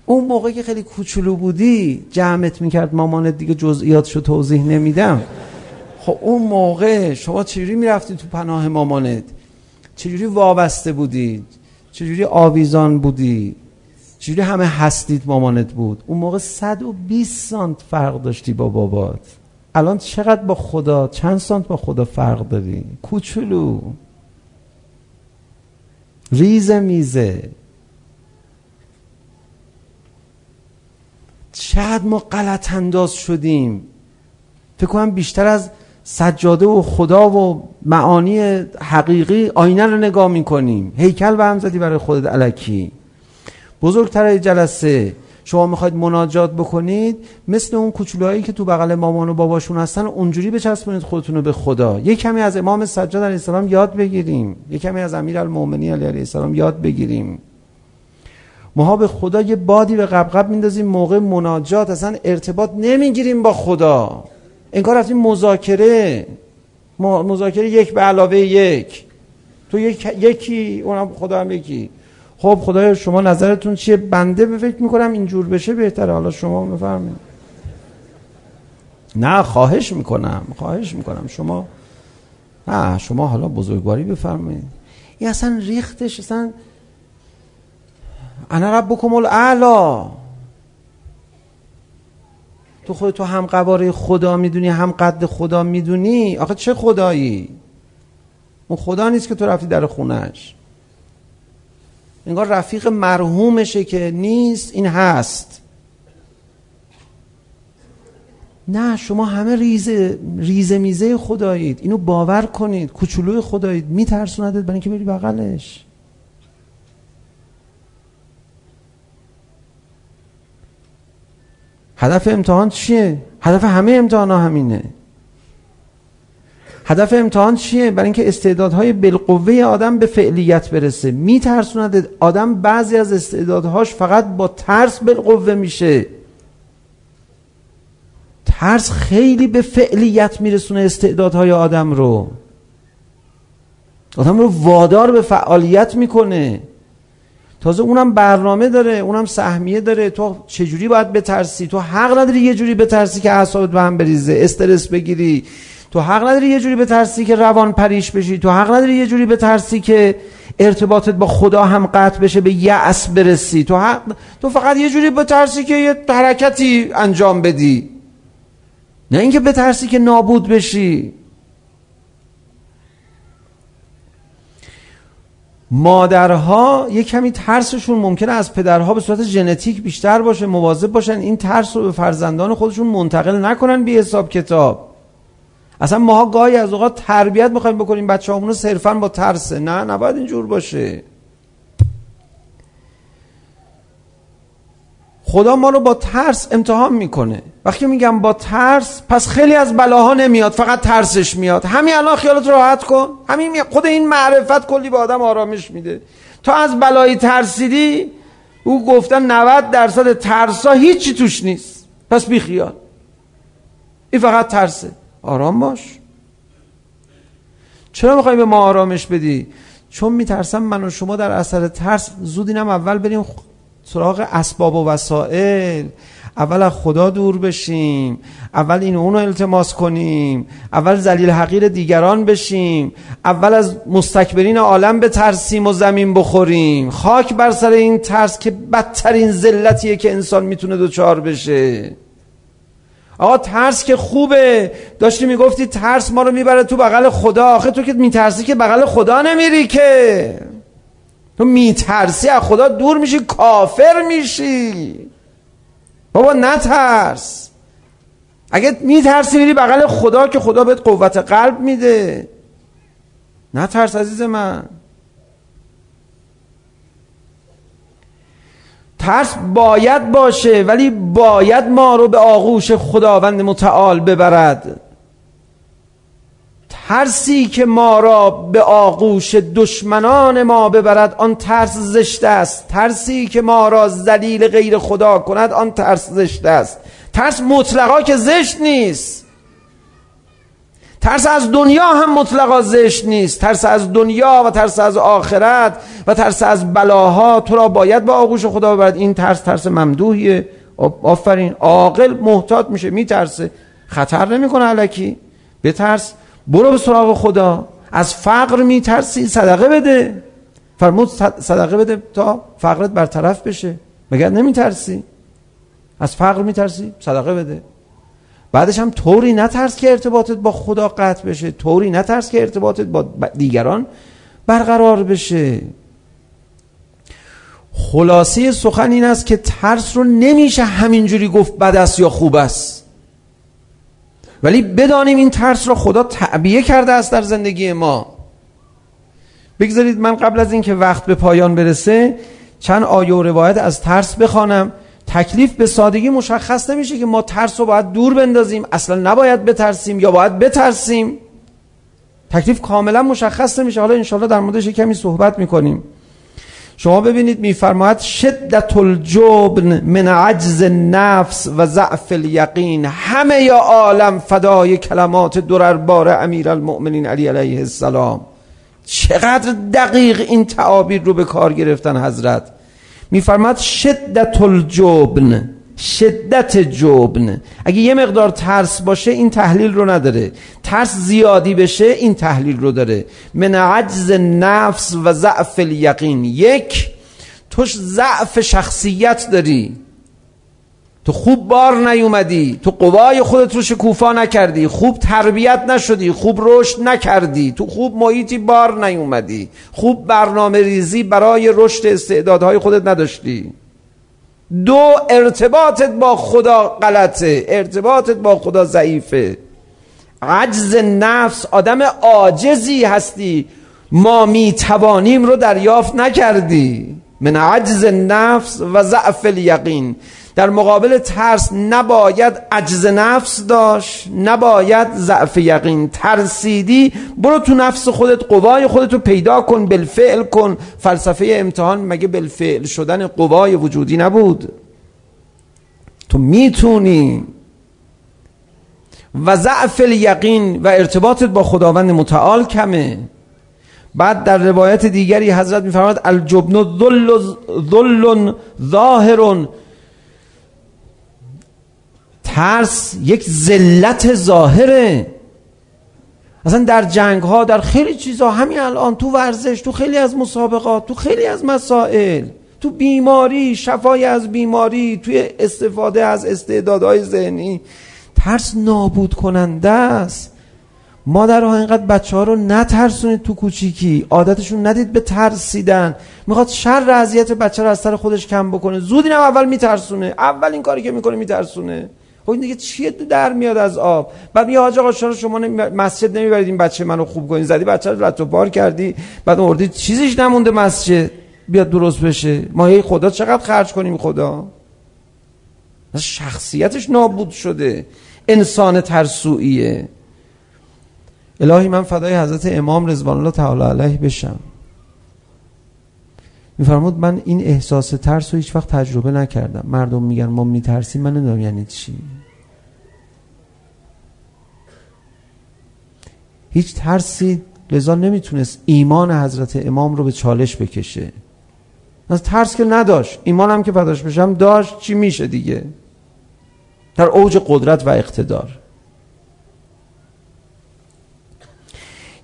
اون موقع که خیلی کوچولو بودی جمعت می‌کرد مامانت دیگه جزئیاتشو توضیح نمیدم. خب اون موقع شما چجوری می‌رفتی تو پناه مامانت؟ چجوری وابسته بودی؟ چجوری آویزان بودی؟ چجوری همه هستید مامانت بود؟ اون موقع 120 سانت فرق داشتی با بابات. الان چقدر با خدا چند سانت با خدا فرق داری؟ کوچولو. ریزه میزه. چقدر ما غلط انداز شدیم. فکر کنم بیشتر از سجاده و خدا و معانی حقیقی آینه رو نگاه می‌کنیم. هیکل به هم زدی برای خودت علکی بزرگتر جلسه. شما می‌خواید مناجات بکنید مثل اون کوچولوهایی که تو بغل مامان و باباشون هستن اونجوری بچسبونید خودتون رو به خدا. یه کمی از امام سجاد علیه السلام یاد بگیریم. یه کمی از امیر المؤمنین علیه السلام یاد بگیریم. ماها به خدا یه بادی به قبقب میندازیم موقع مناجات اصلا ارتباط نمی‌گیریم با خدا. انگار رفتیم مذاکره. مذاکره یک به علاوه یک. تو یک یکی اونم خدا هم یکی. خب خدای شما نظرتون چیه؟ بنده به فکر می‌کنم اینجور بشه بهتره. حالا شما بفرمایید. نه خواهش می‌کنم خواهش می‌کنم. شما نه شما حالا بزرگواری بفرمایید. این اصلا ریختش اصلا انا ربکم الاعلا. تو خود تو هم قواره خدا می‌دونی هم قد خدا می‌دونی. آخه چه خدایی؟ اون خدا نیست که تو رفتی در خونش. انگار رفیق مرحومشه که نیست این هست. نه شما همه ریزه ریزه میزه خدایید. اینو باور کنید. کوچولوی خدایید. میترسوندت برای اینکه بری بغلش. هدف امتحان چیه؟ هدف همه امتحان ها همینه. هدف امتحان چیه؟ برای اینکه استعدادهای بالقوه آدم به فعلیت برسه. میترسوند آدم بعضی از استعدادهاش فقط با ترس بالقوه میشه. ترس خیلی به فعلیت میرسونه استعدادهای آدم رو. آدم رو وادار به فعالیت می‌کنه. تازه اونم برنامه داره اونم سهمیه داره. تو چجوری باید بترسی؟ تو حق نداری یه جوری بترسی که اعصابت به هم بریزه. استرس بگیری. تو حق نداری یه جوری بترسی که روان پریش بشی. تو حق نداری یه جوری بترسی که ارتباطت با خدا هم قطع بشه به یأس برسی. تو حق تو فقط یه جوری بترسی که یه حرکتی انجام بدی. نه اینکه بترسی که نابود بشی. مادرها یه کمی ترسشون ممکنه از پدرها به صورت ژنتیک بیشتر باشه مواظب باشن. این ترس رو به فرزندان خودشون منتقل نکنن بی حساب کتاب. اصلا ماها گاهی از اوقات تربیت می‌خوایم بکنیم بچه رو صرفا با ترسه نه نباید اینجور باشه. خدا ما رو با ترس امتحان می‌کنه. وقتی میگم با ترس پس خیلی از بلاها نمیاد فقط ترسش میاد. همین الان خیالت راحت کن. همین خود این معرفت کلی به آدم آرامش میده. تا از بلایی ترسیدی او گفتن 90 درصد ترسا هیچی توش نیست. پس بی خیال این فقط ترسه. آرام باش. چرا می‌خوای به ما آرامش بدی؟ چون میترسم من و شما در اثر ترس زود اینم اول بریم سراغ اسباب و وسائل. اول از خدا دور بشیم. اول این اونو التماس کنیم. اول زلیل حقیر دیگران بشیم. اول از مستکبرین عالم به ترسیم و زمین بخوریم. خاک بر سر این ترس که بدترین ذلتیه که انسان می‌تونه دوچار بشه. آقا ترس که خوبه. داشتی می‌گفتی ترس ما رو می‌بره تو بغل خدا. آخه تو که میترسی که بغل خدا نمیری که. تو میترسی از خدا دور میشی کافر میشی. بابا نترس. اگه میترسی میری بغل خدا که خدا بهت قوت قلب میده. نترس عزیز من. ترس باید باشه ولی باید ما رو به آغوش خداوند متعال ببرد. ترسی که ما را به آغوش دشمنان ما ببرد آن ترس زشت است. ترسی که ما را ذلیل غیر خدا کند آن ترس زشت است. ترس مطلقا که زشت نیست. ترس از دنیا هم مطلقا زشت نیست. ترس از دنیا و ترس از آخرت و ترس از بلاها. تو را باید با آغوش خدا ببرد. این ترس ترس ممدوحیه. آفرین. عاقل محتاط میشه. میترسه. خطر نمی‌کنه علکی. بترس. برو به سراغ خدا. از فقر میترسی. صدقه بده. فرمود صدقه بده تا فقرت برطرف بشه. مگر نمیترسی؟ از فقر میترسی؟ صدقه بده. بعدش هم طوری نترس که ارتباطت با خدا قطع بشه طوری نترس که ارتباطت با دیگران برقرار بشه. خلاصه سخن این است که ترس رو نمیشه همینجوری گفت بد است یا خوب است. ولی بدانیم این ترس رو خدا تعبیه کرده است در زندگی ما. بگذارید من قبل از اینکه وقت به پایان برسه چند آیه و روایت از ترس بخوانم. تکلیف به سادگی مشخص نمیشه که ما ترس رو باید دور بندازیم. اصلا نباید بترسیم یا باید بترسیم. تکلیف کاملا مشخص نمیشه. حالا انشاءالله در موردش کمی صحبت می‌کنیم. شما ببینید میفرماید شدت الجبن من عجز نفس و ضعف الیقین. همه یا عالم فدای کلمات درربار امیر المؤمنین علی علیه السلام. چقدر دقیق این تعابیر رو به کار گرفتن حضرت. میفرماد شدت الجبن شدت جبن. اگه یه مقدار ترس باشه این تحلیل رو نداره. ترس زیادی بشه این تحلیل رو داره. من عجز نفس و ضعف الیقین. یک توش ضعف شخصیت داری. تو خوب بار نیومدی تو قوای خودت رو شکوفا نکردی خوب تربیت نشدی خوب رشد نکردی تو خوب محیطی بار نیومدی خوب برنامه ریزی برای رشد استعدادهای خودت نداشتی. دو ارتباطت با خدا غلطه ارتباطت با خدا ضعیفه. عجز نفس آدم عاجزی هستی. ما می توانیم رو دریافت نکردی. من عجز نفس و ضعف الیقین. در مقابل ترس نباید عجز نفس داشت نباید ضعف یقین ترسیدی. برو تو نفس خودت قوای خودت رو پیدا کن بالفعل کن. فلسفه امتحان مگه بالفعل شدن قوای وجودی نبود؟ تو می‌تونی. و ضعف الیقین و ارتباطت با خداوند متعال کمه. بعد در روایت دیگری حضرت میفرماد الجبن ذل ظاهر ترس یک ذلت ظاهره. اصلا در جنگ ها در خیلی چیزها همین الان تو ورزش تو خیلی از مسابقات تو خیلی از مسائل تو بیماری شفای از بیماری توی استفاده از استعدادهای ذهنی ترس نابود کننده است. مادرها اینقدر بچه ها رو نترسونید تو کوچیکی عادتشون ندید به ترسیدن. می‌خواد شر اذیت بچه رو از سر خودش کم بکنه. زود اینم اول میترسونه. اول این کاری که می‌کنه میترسونه. خب این دیگه چیه در میاد از آب؟ بعد میگه حاج آقا چرا شما مسجد نمی‌برید؟ این بچه منو خوب کنین زدی بچه رو رد بار کردی. بعد اوردی. چیزیش نمونده مسجد. بیاد درست بشه. ما خدا چقدر خرج کنیم خدا؟ شخصیتش نابود شده. انسان ترسویه الهی من فدای حضرت امام رضوان الله تعالی علیه بشم. میفرمود من این احساس ترس رو هیچ وقت تجربه نکردم. مردم میگن ما میترسیم. من نمی‌دونم یعنی چی. هیچ ترسی لذا نمی‌تونست ایمان حضرت امام رو به چالش بکشه. از ترس که نداشت. ایمان هم که پداش بشم داشت. چی میشه دیگه؟ در اوج قدرت و اقتدار.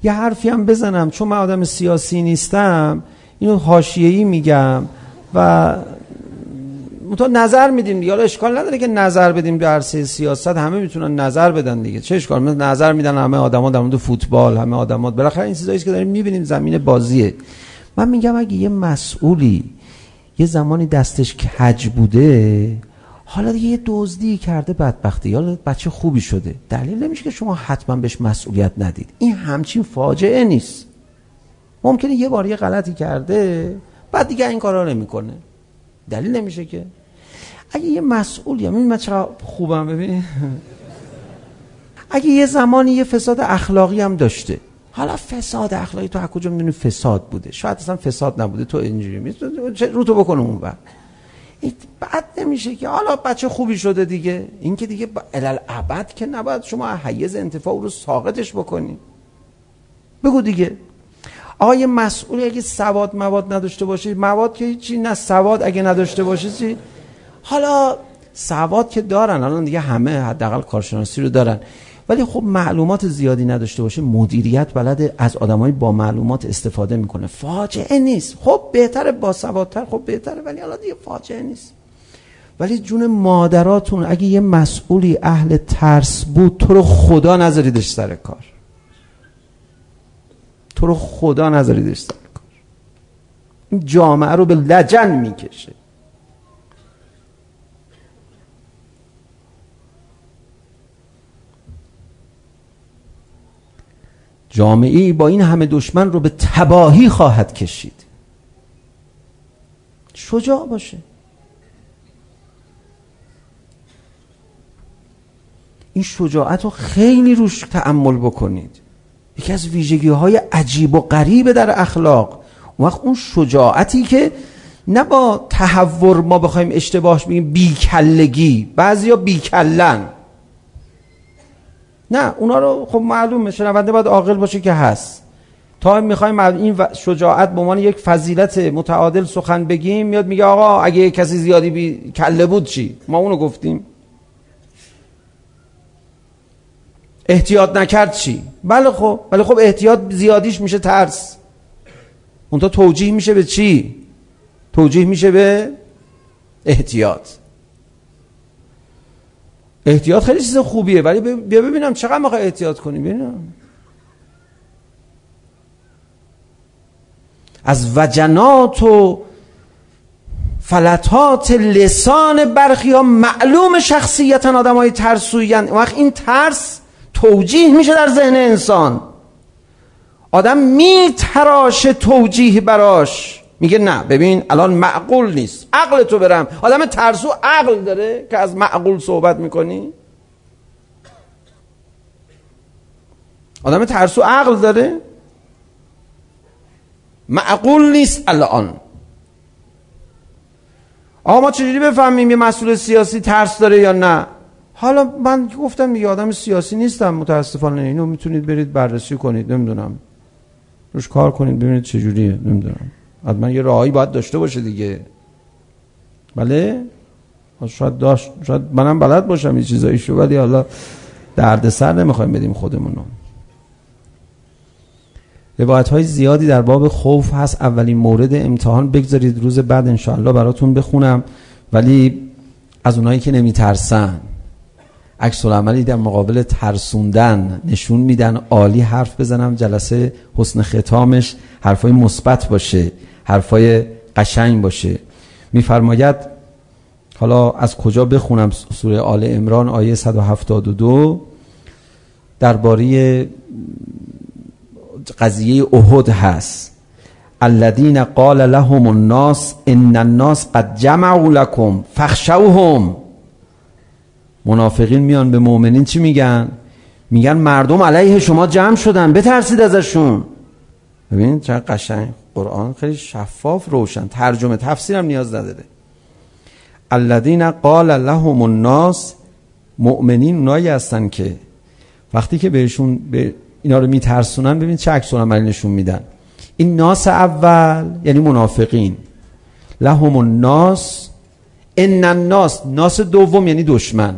یه حرفی هم بزنم. چون من آدم سیاسی نیستم اینو حاشیه‌ای میگم و تو نظر میدیم یا اشکال نداره که نظر بدیم در عرصه سیاست. همه می‌تونن نظر بدن دیگه. چه اشکال؟ نظر میدن همه آدما در مورد فوتبال همه آدما. بالاخره این چیزایی که داریم می‌بینیم زمین بازیه. من میگم اگه یه مسئولی یه زمانی دستش کج بوده حالا دیگه یه دزدی کرده بدبختی. یا بچه خوبی شده. دلیل نمیشه که شما حتما بهش مسئولیت ندید. این همچین فاجعه نیست. ممکنه یه بار یه غلطی کرده بعد دیگه این کارا نمی‌کنه. دلیل نمیشه که. اگه یه مسئولی هم این من چقدر خوبم؟ ببین. اگه یه زمانی یه فساد اخلاقی هم داشته. حالا فساد اخلاقی تو از کجا می‌دونی فساد بوده. شاید اصلا فساد نبوده تو اینجوری می رو تو بکنم اون بعد بعد نمیشه که حالا بچه خوبی شده دیگه. این که دیگه الال ابد که نباید شما حیز انتفاع رو ساقطش بکنی بگو دیگه. آقای مسئول اگه سواد مواد نداشته باشه مواد که هیچی نه سواد اگه نداشته باشه چی؟ حالا سواد که دارن الان دیگه همه حداقل کارشناسی رو دارن. ولی خب معلومات زیادی نداشته باشه مدیریت بلد از آدمای با معلومات استفاده می‌کنه. فاجعه نیست. خب بهتره با سوادتر خب بهتره ولی حالا دیگه فاجعه نیست. ولی جون مادراتون اگه یه مسئولی اهل ترس بود تو رو خدا نذاریدش سر کار. تو رو خدا نذاریدش سر کار. این جامعه رو به لجن می‌کشه. جامعه با این همه دشمن رو به تباهی خواهد کشید. شجاع باشه. این شجاعت رو خیلی روش تعمل بکنید. یکی از ویژگی های عجیب و غریبه در اخلاق. اون وقت اون شجاعتی که نه با تحور ما بخوایم اشتباهش بگیم بیکلگی بعضی بیکلن. نه اونا رو خب معلومه شنونده باید عاقل باشه که هست. تا می‌خوایم این شجاعت به عنوان یک فضیلت متعادل سخن بگیم میاد میگه آقا اگه کسی زیادی بی کله بود چی؟ ما اونو گفتیم. احتیاط نکرد چی؟ بله خب بله خب احتیاط زیادیش میشه ترس. اون تا توجیه میشه به چی؟ توجیه میشه به احتیاط. احتیاط خیلی چیز خوبیه ولی بیا ببینم چقدر می‌خوای احتیاط کنی ببینم. از وجنات و فلتات لسان برخی ها معلوم شخصیتا آدم های ترسویان وقت این ترس توجیه میشه در ذهن انسان. آدم میتراشه توجیه براش. میگه نه. ببین الان معقول نیست. عقل تو برم. آدم ترسو عقل داره که از معقول صحبت می‌کنی؟ آدم ترسو عقل داره. معقول نیست الان. آقا ما چجوری بفهمیم یه مسئول سیاسی ترس داره یا نه؟ حالا من گفتم دیگه آدم سیاسی نیستم متاسفانه. اینو می‌تونید برید بررسی کنید. نمی‌دونم. روش کار کنید ببینید چجوریه. نمی‌دونم. حتما یه راهی باید داشته باشه دیگه. بله؟ شاید داشت شاید منم بلد باشم یه چیزایی شو ولی حالا درد سر نمی‌خوایم بدیم خودمونو. روایت های زیادی در باب خوف هست. اولین مورد امتحان بگذارید. روز بعد انشاءالله براتون بخونم. ولی از اونایی که نمیترسن. عکس عملی در مقابل ترسوندن. نشون میدن. عالی حرف بزنم. جلسه حسن ختامش. حرفای مثبت باشه. حرفای قشنگ باشه. میفرماید حالا از کجا بخونم سوره آل امران آیه 172 درباره قضیه احد هست. الذين قال لهم الناس ان الناس قد جمعوا لكم فخشوهم منافقین میان به مؤمنین چی میگن؟ میگن مردم علیه شما جمع شدن بترسید ازشون. ببینید چه قشنگ. قرآن خیلی شفاف روشن. ترجمه تفسیرم نیاز نداره. الذین قال لهم الناس مؤمنین اونایی هستن که وقتی که بهشون به اینا رو میترسونن ببین چه عکس عملی نشون میدن. این ناس اول یعنی منافقین. لهم الناس ان الناس ناس دوم یعنی دشمن.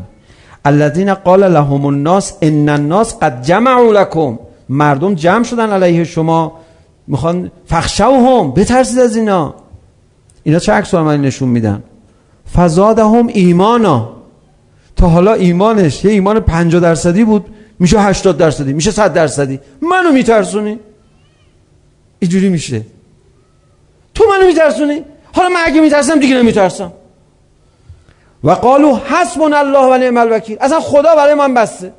الذين قال لهم الناس ان الناس قد جمعوا لكم مردم جمع شدن علیه شما. می‌خوان فخشوهم بترسید از اینا. اینا چه عکس عملی نشون میدن؟ فزادهم ایمانا. تا حالا ایمانش یه ایمان 50 درصدی بود میشه 80 درصدی میشه 100 درصدی. منو میترسونی؟ اینجوری میشه. تو منو میترسونی؟ حالا من اگه میترسم دیگه نمیترسم. و قالو حسبنا الله و نعم الوکیل. اصلا خدا برای من بسته.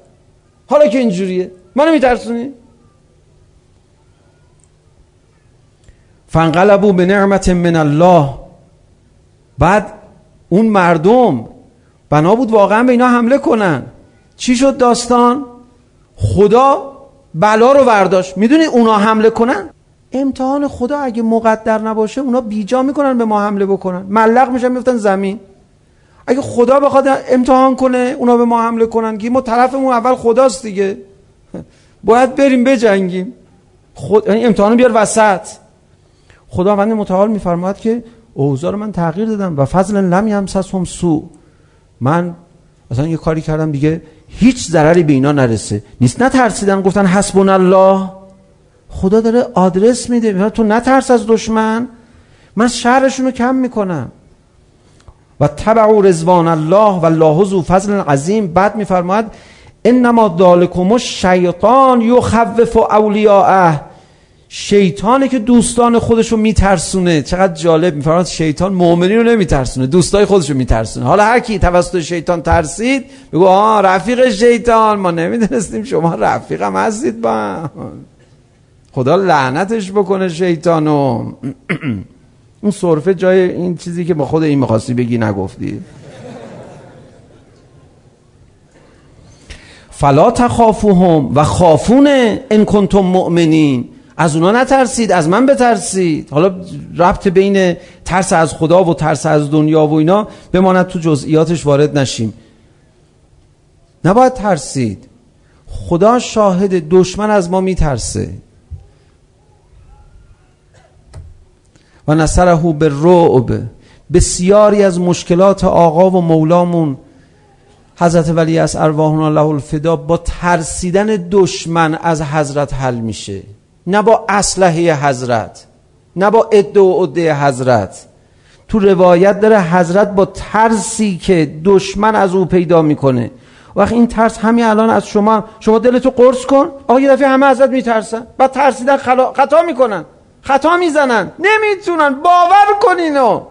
حالا که اینجوریه. منو میترسونی؟ فانقلبوا به نعمت من الله. بعد اون مردم بنا بود واقعا به اینا حمله کنن. چی شد داستان؟ خدا بلا رو برداشت. می‌دونی اونا حمله کنن؟ امتحان خدا اگه مقدر نباشه اونا بیجا می‌کنن به ما حمله بکنن. ملق میشن میفتن زمین. اگه خدا بخواد امتحان کنه اونا به ما حمله کنن. که ما طرفمون اول خداست دیگه. باید بریم بجنگیم. خود یعنی امتحان بیار وسط. خداوند متعال میفرماید که اوضاع رو من تغییر دادم و فضل لم یمسسهم سو من مثلا یه کاری کردم دیگه هیچ ضرری به اینا نرسه. نیست. نترسیدن گفتن حسبون الله خدا داره آدرس میده. تو نترس از دشمن. من شهرشون رو کم می‌کنم. و تبع رزوان الله و الله ذو فضل عظیم. بعد میفرماید انما ذالکم شیطان یخوف اولیاءه. شیطانه که دوستان خودش رو میترسونه. چقدر جالب. میفرماد شیطان مؤمنین رو نمیترسونه. دوستای خودش رو میترسونه. حالا هر کی توسط شیطان ترسید بگو آه رفیق شیطان. ما نمی‌دونستیم شما رفیقم هستید با خدا لعنتش بکنه شیطانو. اون صرفه جای این چیزی که با خود این می‌خواستی بگی نگفتی. فلا تخافوهم و خافونه ان کنتم مؤمنین. از اونا نترسید از من بترسید. حالا ربط بین ترس از خدا و ترس از دنیا و اینا بماند تو جزئیاتش وارد نشیم. نباید ترسید. خدا شاهد دشمن از ما میترسه. و نصره به رعب بسیاری از مشکلات آقا و مولامون حضرت ولی از ارواحون الله الفدا با ترسیدن دشمن از حضرت حل میشه. نه با اسلحه حضرت نه با ادعا و عده حضرت. تو روایت داره حضرت با ترسی که دشمن از او پیدا می‌کنه. وقت این ترس همین الان از شما شما دلتو قرص کن. آقا یه دفعه همه ازت میترسن. بعد ترسیدن خلا... خطا می‌کنن. خطا می‌زنن. نمی‌تونن. باور کنینو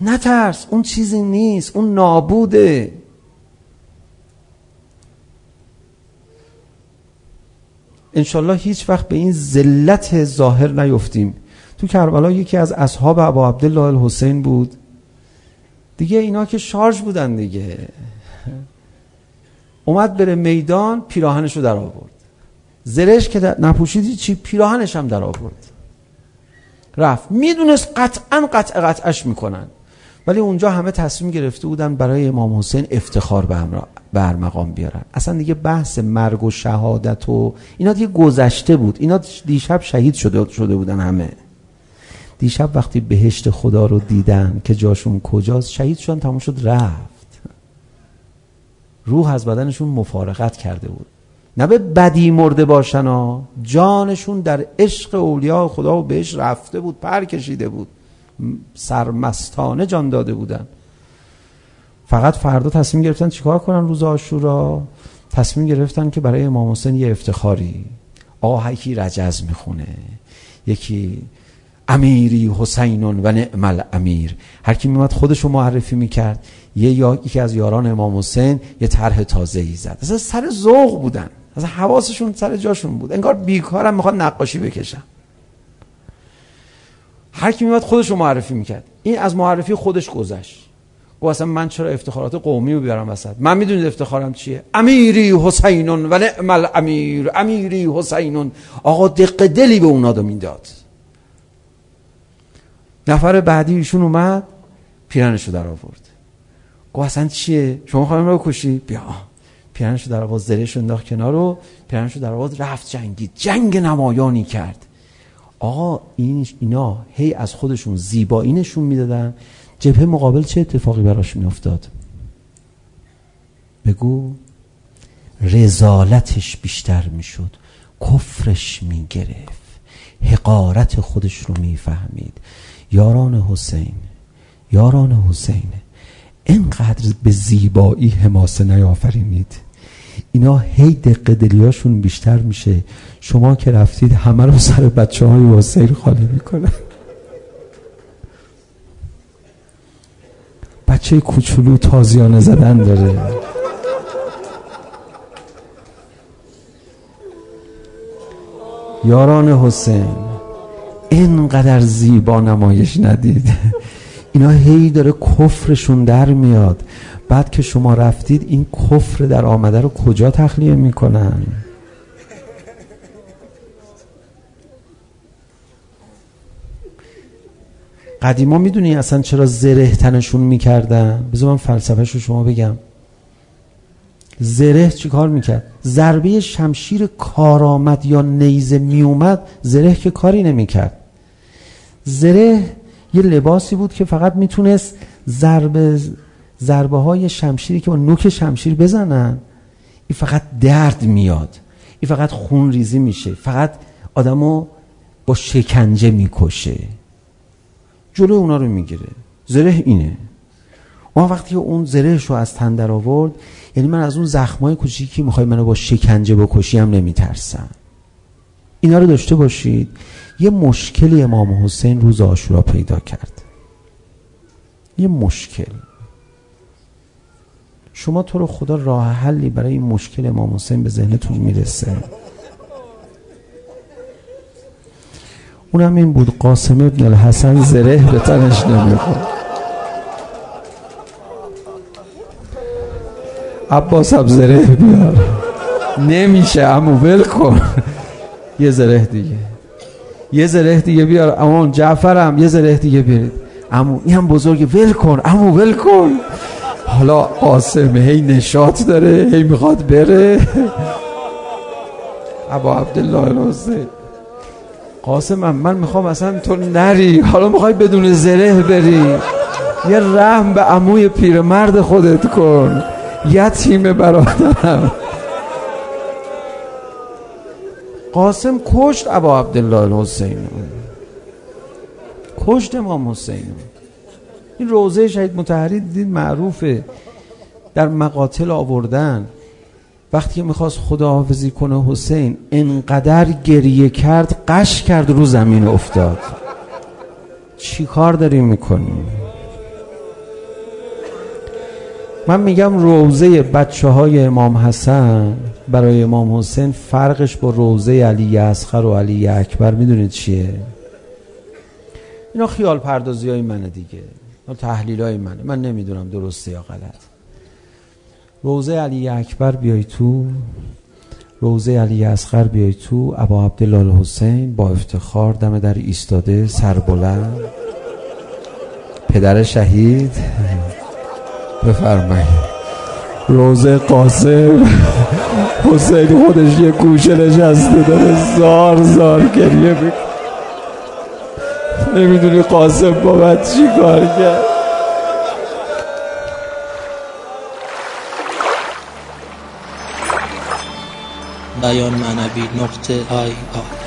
نترس اون چیزی نیست. اون نابوده. انشالله هیچ وقت به این ذلت ظاهر نیفتیم. تو کربلا یکی از اصحاب ابا عبدالله الحسین بود. دیگه اینا که شارژ بودن دیگه. اومد بره میدان پیراهنشو در آورد. زرش که نپوشیدی چی؟ پیراهنش هم در آورد. رفت. می‌دونست قطعا قطع قطعش می‌کنن. ولی اونجا همه تصمیم گرفته بودن برای امام حسین افتخار به مقام بیارن. اصلا دیگه بحث مرگ و شهادت و اینا دیگه گذشته بود. اینا دیشب شهید شده, شده بودن همه. دیشب وقتی بهشت خدا رو دیدن که جاشون کجاست شهید شدن تموم شد رفت. روح از بدنشون مفارقت کرده بود. نه به بدی مرده باشن ها جانشون در عشق اولیاء خدا و بهش رفته بود پر کشیده بود. سرمستانه جان داده بودن. فقط فردا تصمیم گرفتن چیکار کنن روز آشورا تصمیم گرفتن که برای امام حسین یه افتخاری. آقا یکی رجز می‌خونه. یکی امیری حسینون و نعم امیر هر کی میومد خودش معرفی می‌کرد. یه یا یکی از یاران امام حسین یه طرح تازه ای زد. اصلا سر ذوق بودن. اصلا حواسشون سر جاشون بود. انگار بیکارم می‌خواد نقاشی بکشن هر کی میومد خودش رو معرفی می‌کرد. این از معرفی خودش گذشت. گفت اصلا من چرا افتخارات قومی رو بیارم وسط؟ من می‌دونید افتخارم چیه؟ امیری حسینون و نعم الامیر. امیری حسینون. آقا دق دلی به اونا دو می‌داد. نفر بعدی ایشون اومد پیرنشو در آورد گفت اصلا چیه؟ شما خواهیم رو کشی؟ بیا. پیرنشو در آورد زرش انداخت کنار رو پیرنشو در آورد رفت جنگید. جنگ نمایانی کرد. آقا این اینا هی از خودشون زیبایی نشون می‌دادن. جبهه مقابل چه اتفاقی براش میافتاد؟ بگو. رزالتش بیشتر می‌شد. کفرش می‌گرفت. حقارت خودش رو می‌فهمید. یاران حسین یاران حسین اینقدر به زیبایی حماسه نیافرینید. اینا هی دقه دلیاشون بیشتر میشه. شما که رفتید همه رو سر بچه های واسیل خالی می‌کنن بچه کوچولو تازیانه زدن داره. یاران حسین اینقدر زیبا نمایش ندید. اینا هی داره کفرشون در میاد. بعد که شما رفتید این کفر در آمده رو کجا تخلیه می‌کنن؟ قدیما می‌دونی اصلا چرا زره تنشون می‌کردن؟ بذار من فلسفهش رو شما بگم. زره چی کار می‌کرد؟ ضربه شمشیر کارآمد یا نیزه میومد زره که کاری نمی‌کرد. زره یه لباسی بود که فقط می‌تونست ضربه ضربه های شمشیری که با نوک شمشیر بزنن این فقط درد میاد این فقط خون ریزی میشه. فقط آدمو با شکنجه می‌کشه. جلو اونا رو می‌گیره. زره اینه. اون وقتی اون زرهش رو از تن آورد یعنی من از اون زخمای کوچیکی می‌خوای منو با شکنجه بکشی هم نمیترسم. اینا رو داشته باشید. یه مشکلی امام حسین روز آشورا پیدا کرد. یه مشکل. شما تو رو خدا راه حلی برای این مشکل امام حسین به ذهنتون می‌رسه. اونم این بود قاسم ابن الحسن زره به تنش نمی‌خورد. عباس هم زره بیار. نمیشه امو ول کن. یه زره دیگه. یه زره دیگه بیار. اما جعفرم یه زره دیگه بیارید. امو این هم بزرگه. ول کن. امو ول کن. حالا قاسم هی نشاط داره هی می‌خواد بره. ابا عبدالله الحسین قاسم من, می‌خوام اصلا تو نری. حالا می‌خوای بدون زره بری. یه رحم به عموی پیرمرد خودت کن. یتیم برادرم قاسم کشت ابا عبدالله الحسین. کشت امام حسین. این روزه شهید متحری دیدید معروفه. در مقاتل آوردن. وقتی که می‌خواست خداحافظی کنه حسین انقدر گریه کرد قش کرد رو زمین افتاد. چی کار داریم می‌کنیم؟ من میگم روزه بچه های امام حسن برای امام حسین فرقش با روزه علی اصغر و علی اکبر می‌دونید چیه؟ اینا خیال پردازی های منه دیگه. تحلیل های منه. من نمی‌دونم درسته یا غلط روزه علی اکبر بیای تو. روزه علی اصغر بیای تو. ابا عبدالله الحسین با افتخار دم در ایستاده سربلند پدر شهید. بفرمایید. روزه قاسم. حسین خودش یه گوشه نشسته داره زار زار گریه می‌کنه. نمی‌دونی قاسم با چی کار کرد. بیان معنوی نقطه آی آی.